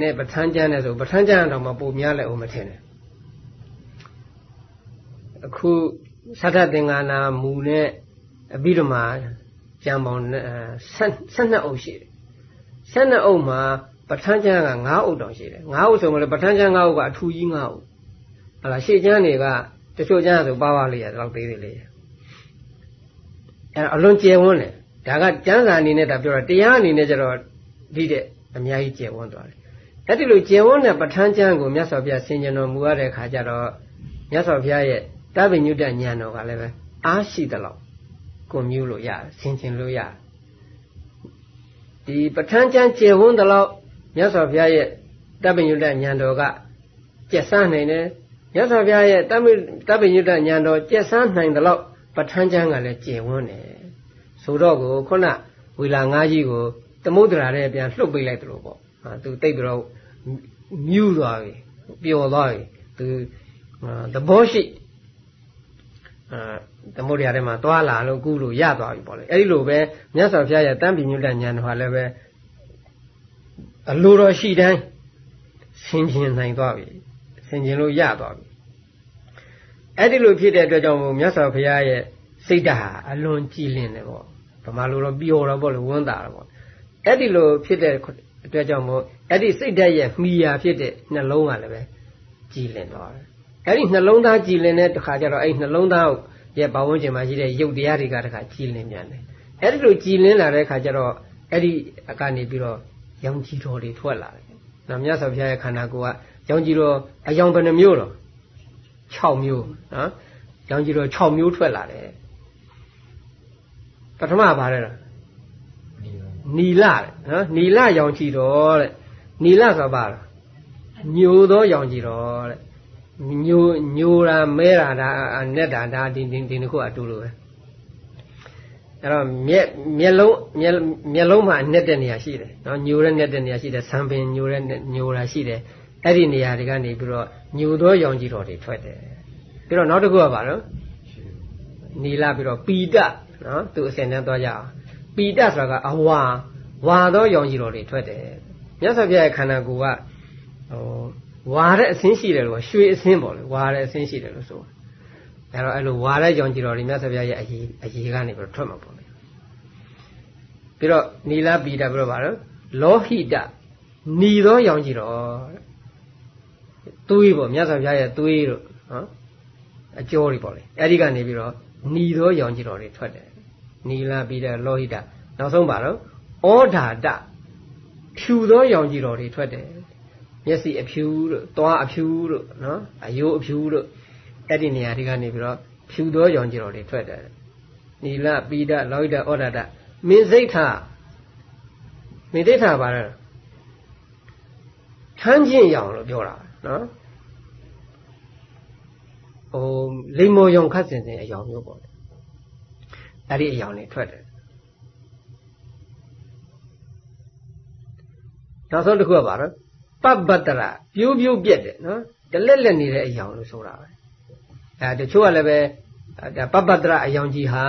နဲ့ပဋ္ဌာန်းကျမ်းနဲ့ဆိုပဋ္ဌာန်းကျမ်းတော့မပုံများလဲအောင်မထင်နဲ့အခုသတ္တသင်္ကနာမူနဲ့အပြီးတော့မှ ကျမ်းပေါင်း12အုပ်ရှိတယ်12အုပ်မှာပဋ္ဌာန်းကျမ်းက9အုပ်တောင်ရှိတယ်9အုပ်ဆိုမှလည်းပဋ္ဌာန်းကျမ်း9အုပ်ကအထူကြီး9အုပ်ဟလာရှေ့ကျမ်းတွေကတချို့ကျမ်းဆိုပါပါလေးရတော့သေးသေးလေးအဲအလွန်ကျယ်ဝန်းတယ်ဒါကကျမ်းစာအနေနဲ့ဒါပြောတာတရားအနေနဲ့ကျတော့ဒီတဲ့အများကြီးကျယ်ဝန်းသွားတယ်အဲ့ဒီလိုကျယ်ဝန်းတဲ့ပဋ္ဌာန်းကျမ်းကိုမြတ်စွာဘုရားဆင်ခြင်တော်မူရတဲ့အခါကျတော့မြတ်စွာဘုရားရဲ့တပည့်ညုတဉာဏ်တော်ကလည်းပဲအားရှိသလောက် ကိုမျိုးလို့ရတယ်ဆင်ခြင်လို့ရတယ်ဒီပဋ္ဌာန်းကျမ်းကျယ်ဝန်းသလောက်မြတ်စွာဘုရားရဲ့တပည့်ညုတဉာဏ်တော်ကကျက်ဆန်းနိုင်တယ်မြတ်စွာဘုရားရဲ့တပ္ပိတပ္ပိညုတဉာဏ်တော်ကျက်ဆန်းနိုင်တယ်လို့ပဋ္ဌာန်းကျမ်းကလည်းကျေဝန်းတယ်ဆိုတော့ကိုခုနဝီလာငါးကြီးကိုသမုဒ္ဒရာထဲပြန်လှုပ်ပေးလိုက်တယ်လို့ပေါ့ဟာသူတိတ်ပြီးတော့မြူးသွားပြီပျော်သွားပြီသူသဘောရှိအာ သမုဒ္ဒရာထဲမှာသွားလာလို့ကုလို့ရသွားပြီပေါ့လေအဲ့ဒီလိုပဲမြတ်စွာဘုရားရဲ့တန်ပိညုတဉာဏ်တော်ဟာလည်းပဲအလိုတော်ရှိတိုင်းဆင်ခြင်နိုင်သွားပြီဆင်ခြင်လို့ရသွားပြီအဲ့ဒီလိုဖြစ်တဲ့အတွက်ကြောင့်မို့မြတ်စွာဘုရားရဲ့စိတ်ဓာတ်ဟာအလွန်ကြည်လင်တယ်ပေါ့ဗမာလိုတော့ပျော်တော့ပေါ့လေဝန်းတာတော့ပေါ့အဲ့ဒီလိုဖြစ်တဲ့အတွက်ကြောင့်မို့အဲ့ဒီစိတ်ဓာတ်ရဲ့မှီယာဖြစ်တဲ့နှလုံးကလည်းပဲကြည်လင်သွားတယ်အဲ့ဒီနှလုံးသားကြည်လင်တဲ့တခါကျတော့အဲ့ဒီနှလုံးသား ရဲ့ဘာဝန်းကျင်မှာရှိတဲ့ရုပ်တရားတွေကတခါကြည်လင်ပြန်တယ်အဲ့ဒီလိုကြည်လင်လာတဲ့ခါကျတော့အဲ့ဒီအကနေပြီးတော့ရောင်ကြည်တော်တွေထွက်လာတယ်။နော်မြတ်စွာဘုရားရဲ့ခန္ဓာကိုယ်ကရောင်ကြည်တော်အယောင်ဘယ်နှမျိုးတော့6မျိုးနော်ရောင်ကြည်တော်6မျိုးထွက်လာတယ်ပထမပါတဲ့နီလတဲ့နော်နီလရောင်ကြည်တော်တဲ့နီလဆိုပါလားညိုသောရောင်ကြည်တော်တဲ့ ညိုညိုတာမဲတာဒါနဲ့တာဒါဒီဒီဒီခုအတူလိုပဲအဲ့တော့မျက်မျက်လုံးမျက်မျက်လုံးမှာအနဲ့တဲ့နေရာရှိတယ်နော်ညိုတဲ့နဲ့တဲ့နေရာရှိတယ်ဆံပင်ညိုတဲ့ညိုတာရှိတယ်အဲ့ဒီနေရာတွေကနေပြီးတော့ညိုသောရောင်ကြီးတော်တွေထွက်တယ်ပြီးတော့နောက်တစ်ခုကဘာလို့နီလာပြီးတော့ပီတနော်သူအစင်နဲ့သွားကြအောင်ပီတဆိုတာကအဝါဝါသောရောင်ကြီးတော်တွေထွက်တယ်မြတ်စွာဘုရားရဲ့ခန္ဓာကိုယ်ကဟို ဝါတဲ့အစင်းရှိတယ်လို့ရွှေအစင်းပေါ့လေဝါတဲ့အစင်းရှိတယ်လို့ဆိုအဲ့တော့အဲ့လိုဝါတဲ့ရောင်ကြီးတော်တွေမြတ်စွာဘုရားရဲ့အရေးအရေးကနေပြီးတော့ထွက်မှာပေါ့လေပြီးတော့နီလာပီတပြီးတော့ဗါတော့လောဟိတနီသောရောင်ကြီးတော်သွေးပေါ့မြတ်စွာဘုရားရဲ့သွေးတို့နော်အကျော်တွေပေါ့လေအဲ့ဒီကနေပြီးတော့နီသောရောင်ကြီးတော်တွေထွက်တယ်နီလာပြီးတဲ့လောဟိတနောက်ဆုံးပါတော့ဩဓာတဖြူသောရောင်ကြီးတော်တွေထွက်တယ် မျက်စိအဖြူတို့သွားအဖြူတို့နော်အယိုးအဖြူတို့အဲ့ဒီနေရာတွေကနေပြီးတော့ဖြူသောရောင်ကြီးတော်တွေထွက်တယ်နီလပိဒလောဟိတဩဓာတမင်းစိတ်ထမင်းဒိဋ္ဌပါလားထမ်းချင်းရောင်လို့ပြောတာနော်ဟိုလိမ္မော်ရောင်ခတ်စင်စင်အယောင်မျိုးပေါ့အဲ့ဒီအယောင်တွေထွက်တယ်နောက်ဆုံးတစ်ခုကပါတော့ ပပ္ပတရပြိုးပြိုးပြက်တယ်နော်တလက်လက်နေတဲ့အယောင်လို့ဆိုတာပဲအဲတချို့ကလည်းပဲဒါပပ္ပတရအယောင်ကြီးဟာ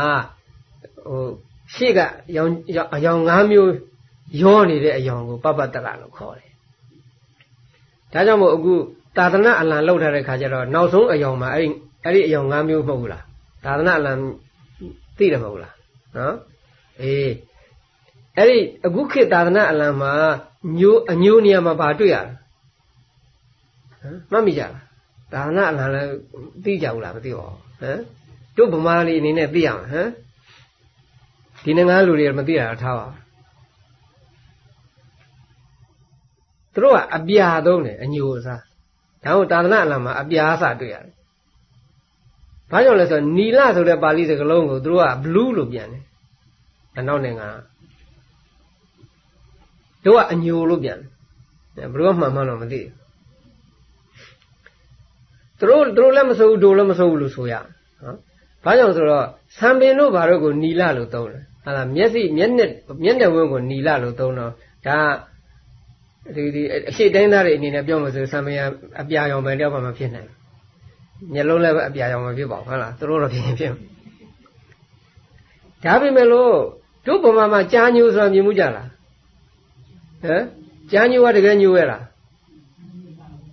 ဟိုရှေ့ကအယောင်အယောင်၅မျိုးရောနေတဲ့အယောင်ကိုပပ္ပတရလို့ခေါ်တယ်ဒါကြောင့်မို့အခုသာသနာအလံလောက်ထားတဲ့ခါကျတော့နောက်ဆုံးအယောင်မှာအဲ့ဒီအဲ့ဒီအယောင်၅မျိုးမဟုတ်ဘူးလားသာသနာအလံသိတယ်မဟုတ်လားနော်အေးအဲ့ဒီအခုခေတ်သာသနာအလံမှာ ညိုအညိုနေရာမှာဘာတွေ့ရလဲဟမ်မှတ်မိကြလားသာသနာအလံလည်းသိကြဘူးလားမသိပါဘူးဟမ်တို့ဗမာလေးအနေနဲ့သိရမှာဟမ်ဒီနိုင်ငံလူတွေမသိတာထားပါသူတို့ကအပြာသုံးတယ်အညိုစားဒါဟုတ်သာသနာအလံမှာအပြားစတွေ့ရတယ်ဘာကြောင့်လဲဆိုတော့နီလဆိုတဲ့ပါဠိစကားလုံးကိုသူတို့က blue လို့ပြန်တယ်အနောက်နိုင်ငံ တို့ကအညိုလို့ပြန်တယ်ဘယ်လိုမှမှန်မှန်တော့မသိဘူးသူတို့သူတို့လည်းမစိုးဘူးတို့လည်းမစိုးဘူးလို့ဆိုရနော်ဘာကြောင့်ဆိုတော့ဆံပင်တို့ဘာတို့ကိုနီလလို့သုံးတယ်ဟာလားမျက်စိမျက်နှာမျက်နှာဝန်းကိုနီလလို့သုံးတော့ဒါဒီဒီအရှိတိုင်းသားတွေအနေနဲ့ပြောမှဆိုဆံပင်အပြာရောင်ပဲတယောက်မှမဖြစ်နိုင်မျက်လုံးလည်းပဲအပြာရောင်မဖြစ်ပါဘူးဟုတ်လားသူတို့တော့ဖြစ်ဖြစ်ဒါပေမဲ့လို့တို့ပုံမှာကြားညိုဆိုတာမြင်မှုကြလား ဟမ်ကြားညိုကတကယ်ညိုရလား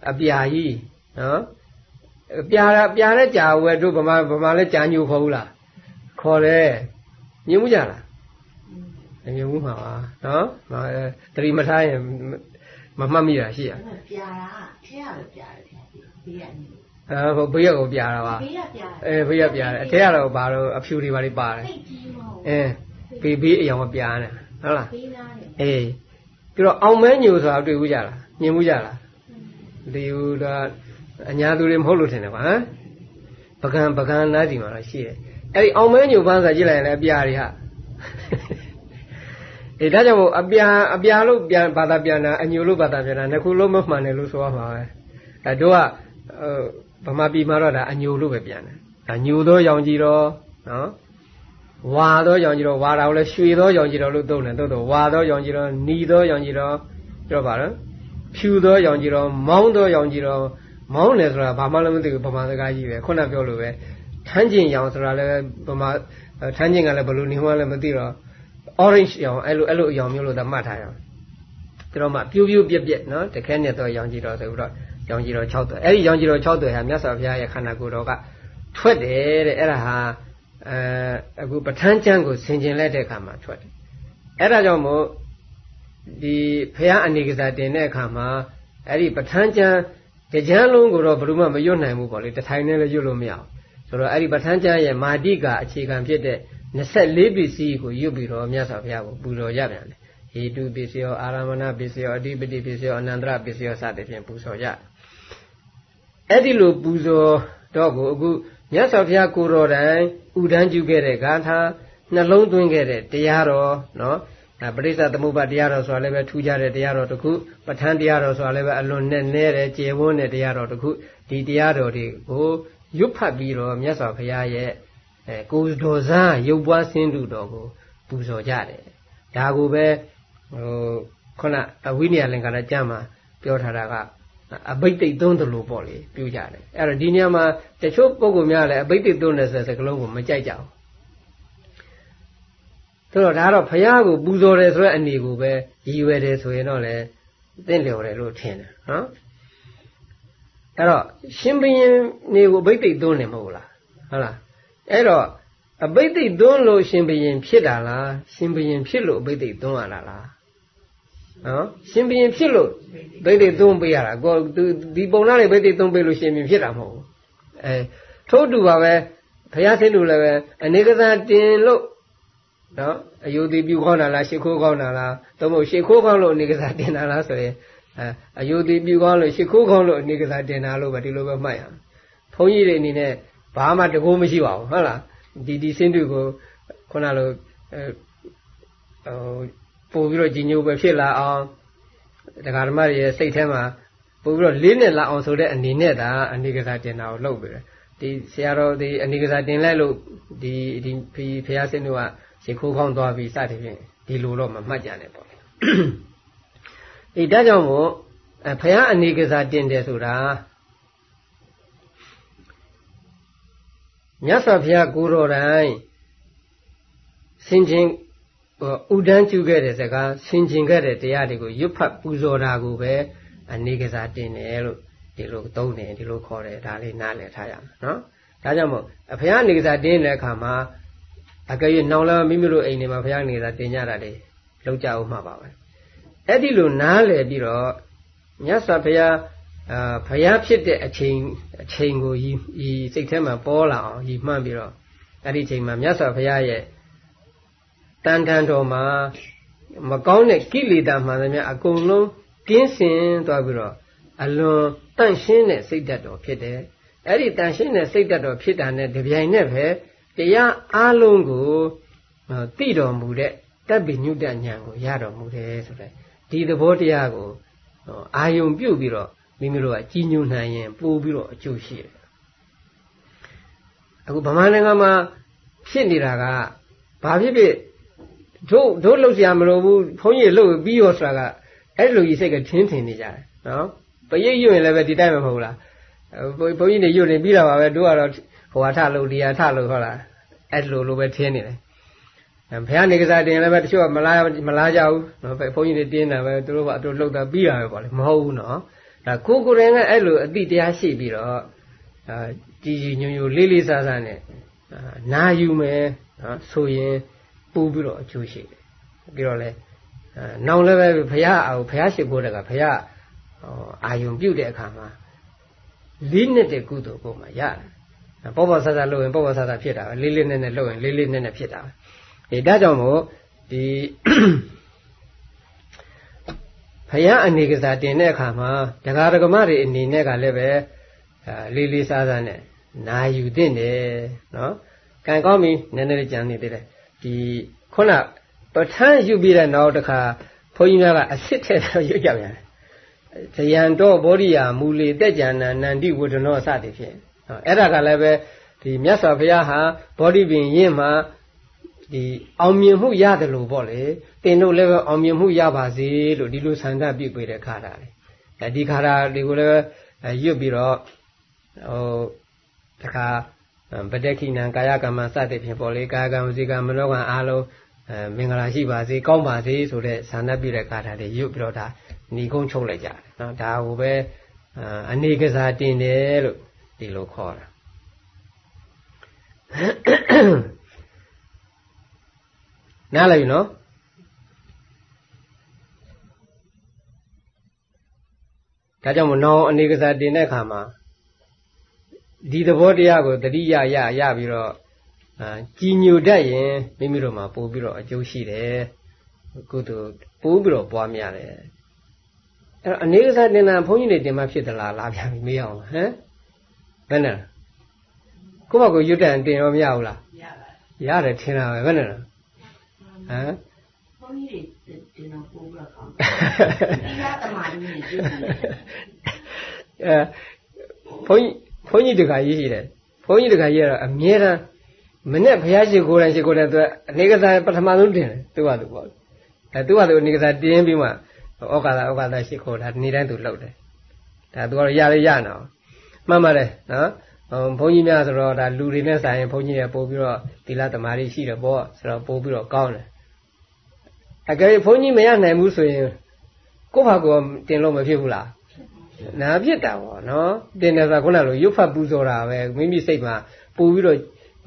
အပြာကြီးနော်ပြာပြာတဲ့ကြာဝဲတို့ဗမာဗမာလဲကြာညိုခေါ်ဘူးလားခေါ်တယ်မြင်မှုကြလားမမြင်ဘူးမှာပါနော်တတိမထားရင်မမှတ်မိတာရှိရပြာတာထဲရပဲပြာတယ်ဘေးကအဲဟိုဘေးကကိုပြာတာပါဘေးကပြာအဲဘေးကပြာတယ်အထက်ကတော့ဘာလို့အဖြူတွေဘာတွေပါတယ်အဲဘေးဘေးအယောင်မပြာနဲ့ဟုတ်လားဘေးလားအေး ပြီးတော့အောင်မဲညိုဆိုတာတွေ့ဘူးကြလားမြင်ဘူးကြလားဒီဟိုတော့အညာသူတွေမဟုတ်လို့ထင်တယ်ကွာဟမ်ပကံပကံနားဒီမှာတော့ရှိတယ်အဲ့ဒီအောင်မဲညိုပန်းစာကြည့်လိုက်ရင်လည်းအပြာတွေဟာအေးဒါကြောင့်မို့အပြာအပြာလို့ပြန်ဘာသာပြန်တာအညိုလို့ဘာသာပြန်တာနှစ်ခုလုံးမမှန်တယ်လို့ဆိုရမှာပဲအဲတို့ကဗမာပြည်မှာတော့ဒါအညိုလို့ပဲပြန်တယ်ဒါညိုသောရောင်ကြီးတော့နော် ဝါသောရောင်ကြီးတော့ဝါတာကိုလည်းရွှေသောရောင်ကြီးတော်လို့သုံးတယ်သို့တော့ဝါသောရောင်ကြီးတော်နီသောရောင်ကြီးတော်ပြောပါတော့ဖြူသောရောင်ကြီးတော်မောင်းသောရောင်ကြီးတော်မောင်းတယ်ဆိုတာဘာမှလည်းမသိဘူးဗမာစကားကြီးပဲခုနပြောလို့ပဲထန်းကျင်ရောင်ဆိုတာလည်းဗမာထန်းကျင်ကလည်းဘယ်လိုနေမှလည်းမသိတော့ orange ရောင်အဲ့လိုအဲ့လိုအရောင်မျိုးလို့သတ်မှတ်ထားရအောင်ဒါတော့မှပြူးပြူးပြက်ပြက်နော်တခဲနဲ့တော့ရောင်ကြီးတော်ဆိုပြီးတော့ရောင်ကြီးတော်6သွဲအဲ့ဒီရောင်ကြီးတော်6သွဲဟာမြတ်စွာဘုရားရဲ့ခန္ဓာကိုယ်တော်ကထွက်တယ်တဲ့အဲ့ဒါဟာ အဲအခုပဋ္ဌာန်းကျမ်းကိုဆင်ကျင်လိုက်တဲ့အခါမှာထွက်တယ်အဲ့ဒါကြောင့်မို့ဒီဘုရားအနေကစားတင်တဲ့အခါမှာအဲ့ဒီပဋ္ဌာန်းကျမ်းကြံလုံးကိုတော့ဘယ်သူမှမရွတ်နိုင်ဘူးပေါ့လေတထိုင်နဲ့လည်းရွတ်လို့မရဘူးဆိုတော့အဲ့ဒီပဋ္ဌာန်းကျမ်းရဲ့မာတိကာအခြေခံဖြစ်တဲ့24ပစ္စည်းကိုရွတ်ပြီးတော့မြတ်စွာဘုရားကိုပူဇော်ရပြန်တယ်ဟေတုပစ္စယောအာရမဏပစ္စယောအဓိပတိပစ္စယောအနန္တရပစ္စယောစသဖြင့်ပူဇော်ရအဲ့ဒီလိုပူဇော်တော့ကိုအခု မြတ်စွာဘုရားကိုတော်တိုင်ဥဒန်းကျူခဲ့တဲ့ဂါထာနှလုံးသွင်းခဲ့တဲ့တရားတော်နော်ပရိစ္ဆသမုပ္ပါတရားတော်ဆိုတာလည်းပဲထူးခြားတဲ့တရားတော်တစ်ခုပဋ္ဌာန်းတရားတော်ဆိုတာလည်းပဲအလွန်နဲ့နဲတဲ့ကျေဝန်းတဲ့တရားတော်တစ်ခုဒီတရားတော်တွေကိုရွတ်ဖတ်ပြီးတော့မြတ်စွာဘုရားရဲ့အဲကိုယ်တော်စားရုပ်ပွားဆင်းတုတော်ကိုပူဇော်ကြတယ်ဒါကိုပဲဟိုခုနဝိနည်းလင်္ကာရကျမ်းမှာပြောထားတာက အဘိသိက်သွန်းတယ်လို့ပေါ့လေပြောကြတယ်အဲ့တော့ဒီနေရာမှာတချို့ပုံကများလည်းအဘိသိက်သွန်းတယ်ဆိုတဲ့စကားလုံးကိုမကြိုက်ကြဘူးဆိုတော့ဒါကတော့ဘုရားကိုပူဇော်တယ်ဆိုတဲ့အနေကိုပဲရည်ရွယ်တယ်ဆိုရင်တော့လေသင့်လျော်တယ်လို့ထင်တယ်နော်အဲ့တော့ရှင်ဘရင်နေကိုအဘိသိက်သွန်းတယ်မဟုတ်လားဟုတ်လားအဲ့တော့အဘိသိက်သွန်းလို့ရှင်ဘရင်ဖြစ်တာလားရှင်ဘရင်ဖြစ်လို့အဘိသိက်သွန်းရတာလား နော်ရှင်ဘရင်ဖြစ်လို့ဘိသိက်သွန်းပေးရတာကိုဒီပုံနာတွေဘိသိက်သွန်းပေးလို့ရှင်ဘရင်ဖြစ်တာမဟုတ်ဘူးအဲထို့တူပါပဲဘုရားဆင်းလို့လည်းပဲအနေကစားတင်လို့နော်အယုတိပြုကောင်းတာလားရှ िख ိုးကောင်းတာလားသို့မဟုတ်ရှ िख ိုးကောင်းလို့အနေကစားတင်တာလားဆိုရင်အဲအယုတိပြုကောင်းလို့ရှ िख ိုးကောင်းလို့အနေကစားတင်တာလို့ပဲဒီလိုပဲမှတ်ရအောင်ဘုန်းကြီးတွေအနေနဲ့ဘာမှတကူမရှိပါဘူးဟုတ်လားဒီဒီစင်းတူကိုခုနလိုဟို ပို့ပြီးတော့ကြီးညိုပဲဖြစ်လာအောင်ဒကာဓမ္မတွေရဲ့စိတ်ထဲမှာပို့ပြီးတော့လေးနဲ့လာအောင်ဆိုတဲ့အနေနဲ့ဒါအနေကစားတင်တာကိုလုပ်ပြီးတယ်ဒီဆရာတော်ဒီအနေကစားတင်လိုက်လို့ဒီဒီဖျားစင်းတို့ကရေခိုးခေါင်းသွားပြီးစသည်ဖြင့်ဒီလိုတော့မမှတ်ကြနဲ့ပေါ့ဒီဒါကြောင့်မို့ဖျားအနေကစားတင်တယ်ဆိုတာမြတ်စွာဘုရားကိုတော်တိုင်ဆင်ခြင် ဥဒန်းကျူခဲ့တဲ့စကားဆင်ခြင်ခဲ့တဲ့တရားတွေကိုရွတ်ဖတ်ပူဇော်တာကိုပဲအနေကစားတင်တယ်လို့ဒီလိုသုံးတယ်ဒီလိုခေါ်တယ်ဒါလေးနားလည်ထားရမယ်နော်ဒါကြောင့်မို့အဖယားအနေကစားတင်းတဲ့အခါမှာအကယ်၍နောင်လာမိမိတို့အိမ်တွေမှာဖယားအနေကစားတင်ကြတာလေလောက်ကြအောင်မှာပါပဲအဲ့ဒီလိုနားလည်ပြီးတော့မြတ်စွာဘုရားအာဘုရားဖြစ်တဲ့အချိန်အချိန်ကိုဤဤစိတ်ထဲမှာပေါ်လာအောင်ဤမှန်းပြီးတော့အဲ့ဒီအချိန်မှာမြတ်စွာဘုရားရဲ့ တန်ထန်တော်မှာမကောင်းတဲ့ကိလေသာမှန်သမျှအကုန်လုံးကင်းစင်သွားပြီးတော့အလွန်တန့်ရှင်းတဲ့စိတ်ဓာတ်တော်ဖြစ်တယ်အဲ့ဒီတန့်ရှင်းတဲ့စိတ်ဓာတ်တော်ဖြစ်တာနဲ့တပြိုင်နက်ပဲတရားအလုံးကိုသိတော်မူတဲ့တပ်ပိညုတဉာဏ်ကိုရတော်မူတယ်ဆိုတဲ့ဒီသဘောတရားကိုအာယုံပြုတ်ပြီးတော့မိမိတို့ကကြီးညိုနိုင်ရင်ပို့ပြီးတော့အကျိုးရှိတယ်အခုဗမာနိုင်ငံမှာဖြစ်နေတာကဘာဖြစ်ဖြစ် တို့တို့လှုပ်ရှားမလို့ဘူးဘုန်းကြီးလှုပ်ပြီးရောဆိုတာကအဲ့လိုကြီးစိတ်ကထင်းထင်နေကြတယ်နော်ပရိတ်ရွရင်လည်းပဲဒီတိုင်းမဟုတ်လားဘုန်းကြီးတွေရွနေပြီးတာပါပဲတို့ကတော့ဟိုဟာထလို့ဒီဟာထလို့ဟုတ်လားအဲ့လိုလိုပဲထင်းနေတယ်ဘုရားနေကစားတင်လည်းပဲတချို့ကမလားမလားကြဘူးနော်ဘုန်းကြီးတွေတင်းတာပဲသူတို့ကအတူလှုပ်တာပြီးတာပဲပေါ့လေမဟုတ်ဘူးနော်ဒါကိုကိုရင်ကအဲ့လိုအတိတရားရှိပြီးတော့အာကြည်ကြည်ညိုညိုလေးလေးစားစားနဲ့နာယူမယ်နော်ဆိုရင် ပူပြီးတော့အကျိုးရှိတယ်ပြီးတော့လဲနောင်လည်းပဲဘုရားအောင်ဘုရားရှိခိုးတဲ့ကဘုရားအာယုံပြုတ်တဲ့အခါမှာလေးနှစ်တဲ့ကုသိုလ်ကိုမှရတယ်ပေါ့ပေါ့ဆဆလုပ်ရင်ပေါ့ပေါ့ဆဆဖြစ်တာပဲလေးလေးနဲ့နဲ့လုပ်ရင်လေးလေးနဲ့နဲ့ဖြစ်တာပဲဒီဒါကြောင့်မို့ဒီဘုရားအနေကစားတင်တဲ့အခါမှာတရားဓမ္မတွေအနေနဲ့ကလည်းပဲလေးလေးစားစားနဲ့နာယူသင့်တယ်နော်ကံကောင်းပြီနည်းနည်းလေးကြံနေသေးတယ် ဒီခုနပဋ္ဌာန်းယူပြီးတဲ့နောက်တစ်ခါဘုန်းကြီးများကအစ်စ်ထဲတော့ရွတ်ကြပြန်ဇယံတော့ဘောဓိယာမူလေတက်ကြံနနန္တိဝဒနောစသည်ဖြင့်အဲ့ဒါကလည်းပဲဒီမြတ်စွာဘုရားဟာဘောဓိပင်ရင်းမှာဒီအောင်မြင်မှုရတယ်လို့ပေါ့လေတင်တို့လည်းပဲအောင်မြင်မှုရပါစေလို့ဒီလိုဆန္ဒပြုပေးတဲ့ခါတာလေအဲဒီခါတာတွေကိုလည်းရွတ်ပြီးတော့ဟိုတခါ ဗတ္တခိနံကာယကမ္မစသည်ဖြင့်ပေါ့လေကာယကံဝစီကံမနောကံအားလုံးအဲမင်္ဂလာရှိပါစေကောင်းပါစေဆိုတဲ့ဆန္ဒပြုတဲ့ကာထာတွေရွတ်ပြီးတော့ဒါဏီကုန်းချုပ်လိုက်ကြတယ်နော်ဒါကိုပဲအနေကစားတင်တယ်လို့ဒီလိုခေါ်တာနားလည်ပြီနော်ဒါကြောင့်မနောင်အနေကစားတင်တဲ့အခါမှာ ဒီသဘောတရားကိုတတိယရရပြီးတော့အာကြီးညိုတတ်ရင်မိမိတို့မှာပို့ပြီးတော့အကျိုးရှိတယ်ကုသိုလ်ပို့ပြီးတော့ပွားများတယ်အဲ့တော့အနေကစားတင်တာဘုန်းကြီးတွေတင်မှဖြစ်သလားလာပြန်ပြီမေးအောင်ဟမ်ဘယ်နဲ့ကိုယ့်ဘကိုရွတ်တန်တင်ရောမရဘူးလားရပါတယ်ရတယ်ထင်တာပဲဘယ်နဲ့ဟမ်ဘုန်းကြီးတွေတင်တော့ပို့ပြီးတော့ကောင်းတယ်ဒီရသမားကြီးနဲ့တွေ့တယ်အဲဘုန်းကြီး ဘုန်းကြီးတခါရေးရှိတယ်ဘုန်းကြီးတခါရေးတော့အမြဲတမ်းမနဲ့ဘုရားရှိခိုးတိုင်းရှိခိုးတိုင်းသူအနေကစားပထမဆုံးတင်တယ်သူကသူပေါ့အဲသူကသူအနေကစားတင်းပြီးမှဩကာသဩကာသရှိခိုးတာနေ့တိုင်းသူလှုပ်တယ်ဒါသူကတော့ရလေရနော်မှတ်ပါတယ်နော်ဘုန်းကြီးများဆိုတော့ဒါလူတွေနဲ့ဆိုင်ရင်ဘုန်းကြီးတွေပို့ပြီးတော့သီလသမာဓိရှိတယ်ပေါ့ဆိုတော့ပို့ပြီးတော့ကောင်းတယ်အကယ်ဘုန်းကြီးမရနိုင်ဘူးဆိုရင်ကိုယ့်ဘာကိုတင်လို့မဖြစ်ဘူးလား နာဖြစ်တာပေါ့နော်တင်တယ်ဆိုတာခုနလိုရုပ်ဖတ်ပူဇော်တာပဲမိမိစိတ်မှာပို့ပြီးတော့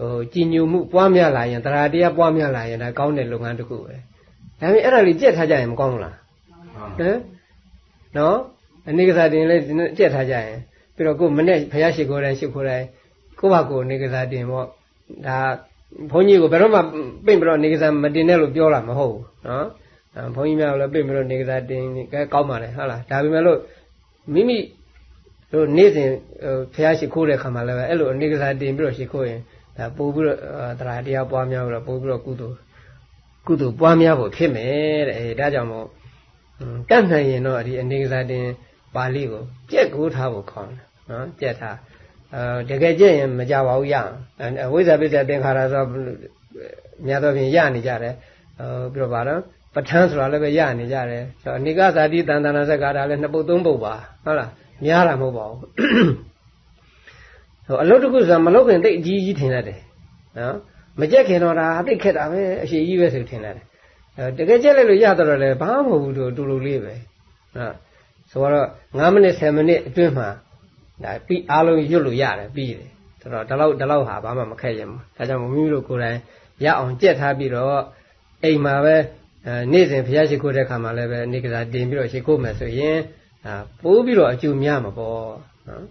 ဟိုကြည်ညိုမှုပွားများလာရင်တရားတရားပွားများလာရင်ဒါကောင်းတဲ့လုပ်ငန်းတစ်ခုပဲဒါပေမဲ့အဲ့ဒါလေးကြက်ထားကြရင်မကောင်းဘူးလားဟမ်နော်အနေကစားတင်လေးကြက်ထားကြရင်ပြီးတော့ကိုမနဲ့ဘုရားရှိခိုးတိုင်းရှိခိုးတိုင်းကိုယ့်ဘာကိုအနေကစားတင်ပေါ့ဒါဘုန်းကြီးကိုဘယ်တော့မှပြင့်ပြီးတော့နေကစားမတင်နဲ့လို့ပြောတာမဟုတ်ဘူးနော်ဘုန်းကြီးများလည်းပြင့်ပြီးတော့နေကစားတင်ကဲကောင်းပါလေဟုတ်လားဒါပေမဲ့လို့ မိမိတို့နေ့စဉ်ဘုရားရှိခိုးတဲ့ခါမှာလည်းအဲ့လိုအနေကစားတင်ပြီးတော့ရှိခိုးရင်ဒါပို့ပြီးတော့တရားတရားပွားများပြီးတော့ပို့ပြီးတော့ကုသိုလ်ကုသိုလ်ပွားများဖို့ဖြစ်မယ်တဲ့အဲဒါကြောင့်မို့တတ်နိုင်ရင်တော့ဒီအနေကစားတင်ပါဠိကိုကြက်ကိုထားဖို့ခေါ်တယ်နော်ကြက်ထားအဲတကယ်ကြက်ရင်မကြပါဘူးရအောင်ဝိဇ္ဇာပိစ္ဆသင်္ခါရဆိုများသောဖြင့်ရနေကြတယ်ဟိုပြီးတော့ဗါတော့ ပဋ္ဌာန်းဆိုတာလည်းပဲရနေကြတယ်ဆိုတော့အနိကဇာတိတန်တနာဇက္ကာဒါလည်းနှစ်ပုတ်သုံးပုတ်ပါဟုတ်လားများတာမဟုတ်ပါဘူးဟိုအလုပ်တစ်ခုဆိုတာမလုပ်ခင်တိတ်အကြီးကြီးထင်ရတယ်နော်မကြက်ခင်တော့ဒါအသိခက်တာပဲအရှိကြီးပဲဆိုထင်ရတယ်အဲတကယ်ကြက်လိုက်လို့ရတော့လည်းဘာမှမဟုတ်ဘူးတို့တူတူလေးပဲနော်ဆိုတော့9မိနစ်10မိနစ်အတွင်းမှာဒါပြီးအားလုံးရွတ်လို့ရတယ်ပြီးတယ်ဆိုတော့ဒီလောက်ဒီလောက်ဟာဘာမှမခက်ရင်ဘူးဒါကြောင့်မိမိတို့ကိုယ်တိုင်ရအောင်ကြက်ထားပြီးတော့အိမ်မှာပဲ အဲနေ့စဉ်ဘုရားရှိခိုးတဲ့ခါမှာလည်းပဲနေကစားတင်ပြီးတော့ရှိခိုးမယ်ဆိုရင်အာပိုးပြီးတော့အကျိုးများမှာပေါ့နော်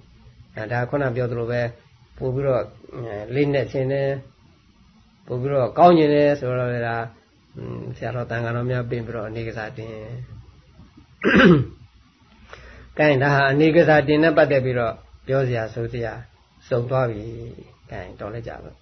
အဲဒါခုနပြောသလိုပဲပို့ပြီးတော့လေးနဲ့ဆင်းတယ်ပို့ပြီးတော့ကောင်းကျင်တယ်ဆိုတော့လည်းဒါဆရာတော်တန်ခါတော်များပြင်ပြီးတော့အနေကစားတင်ကဲဒါဟာအနေကစားတင်နဲ့ပတ်သက်ပြီးတော့ပြောစရာဆိုစရာစုံသွားပြီကဲတော်လိုက်ကြပါ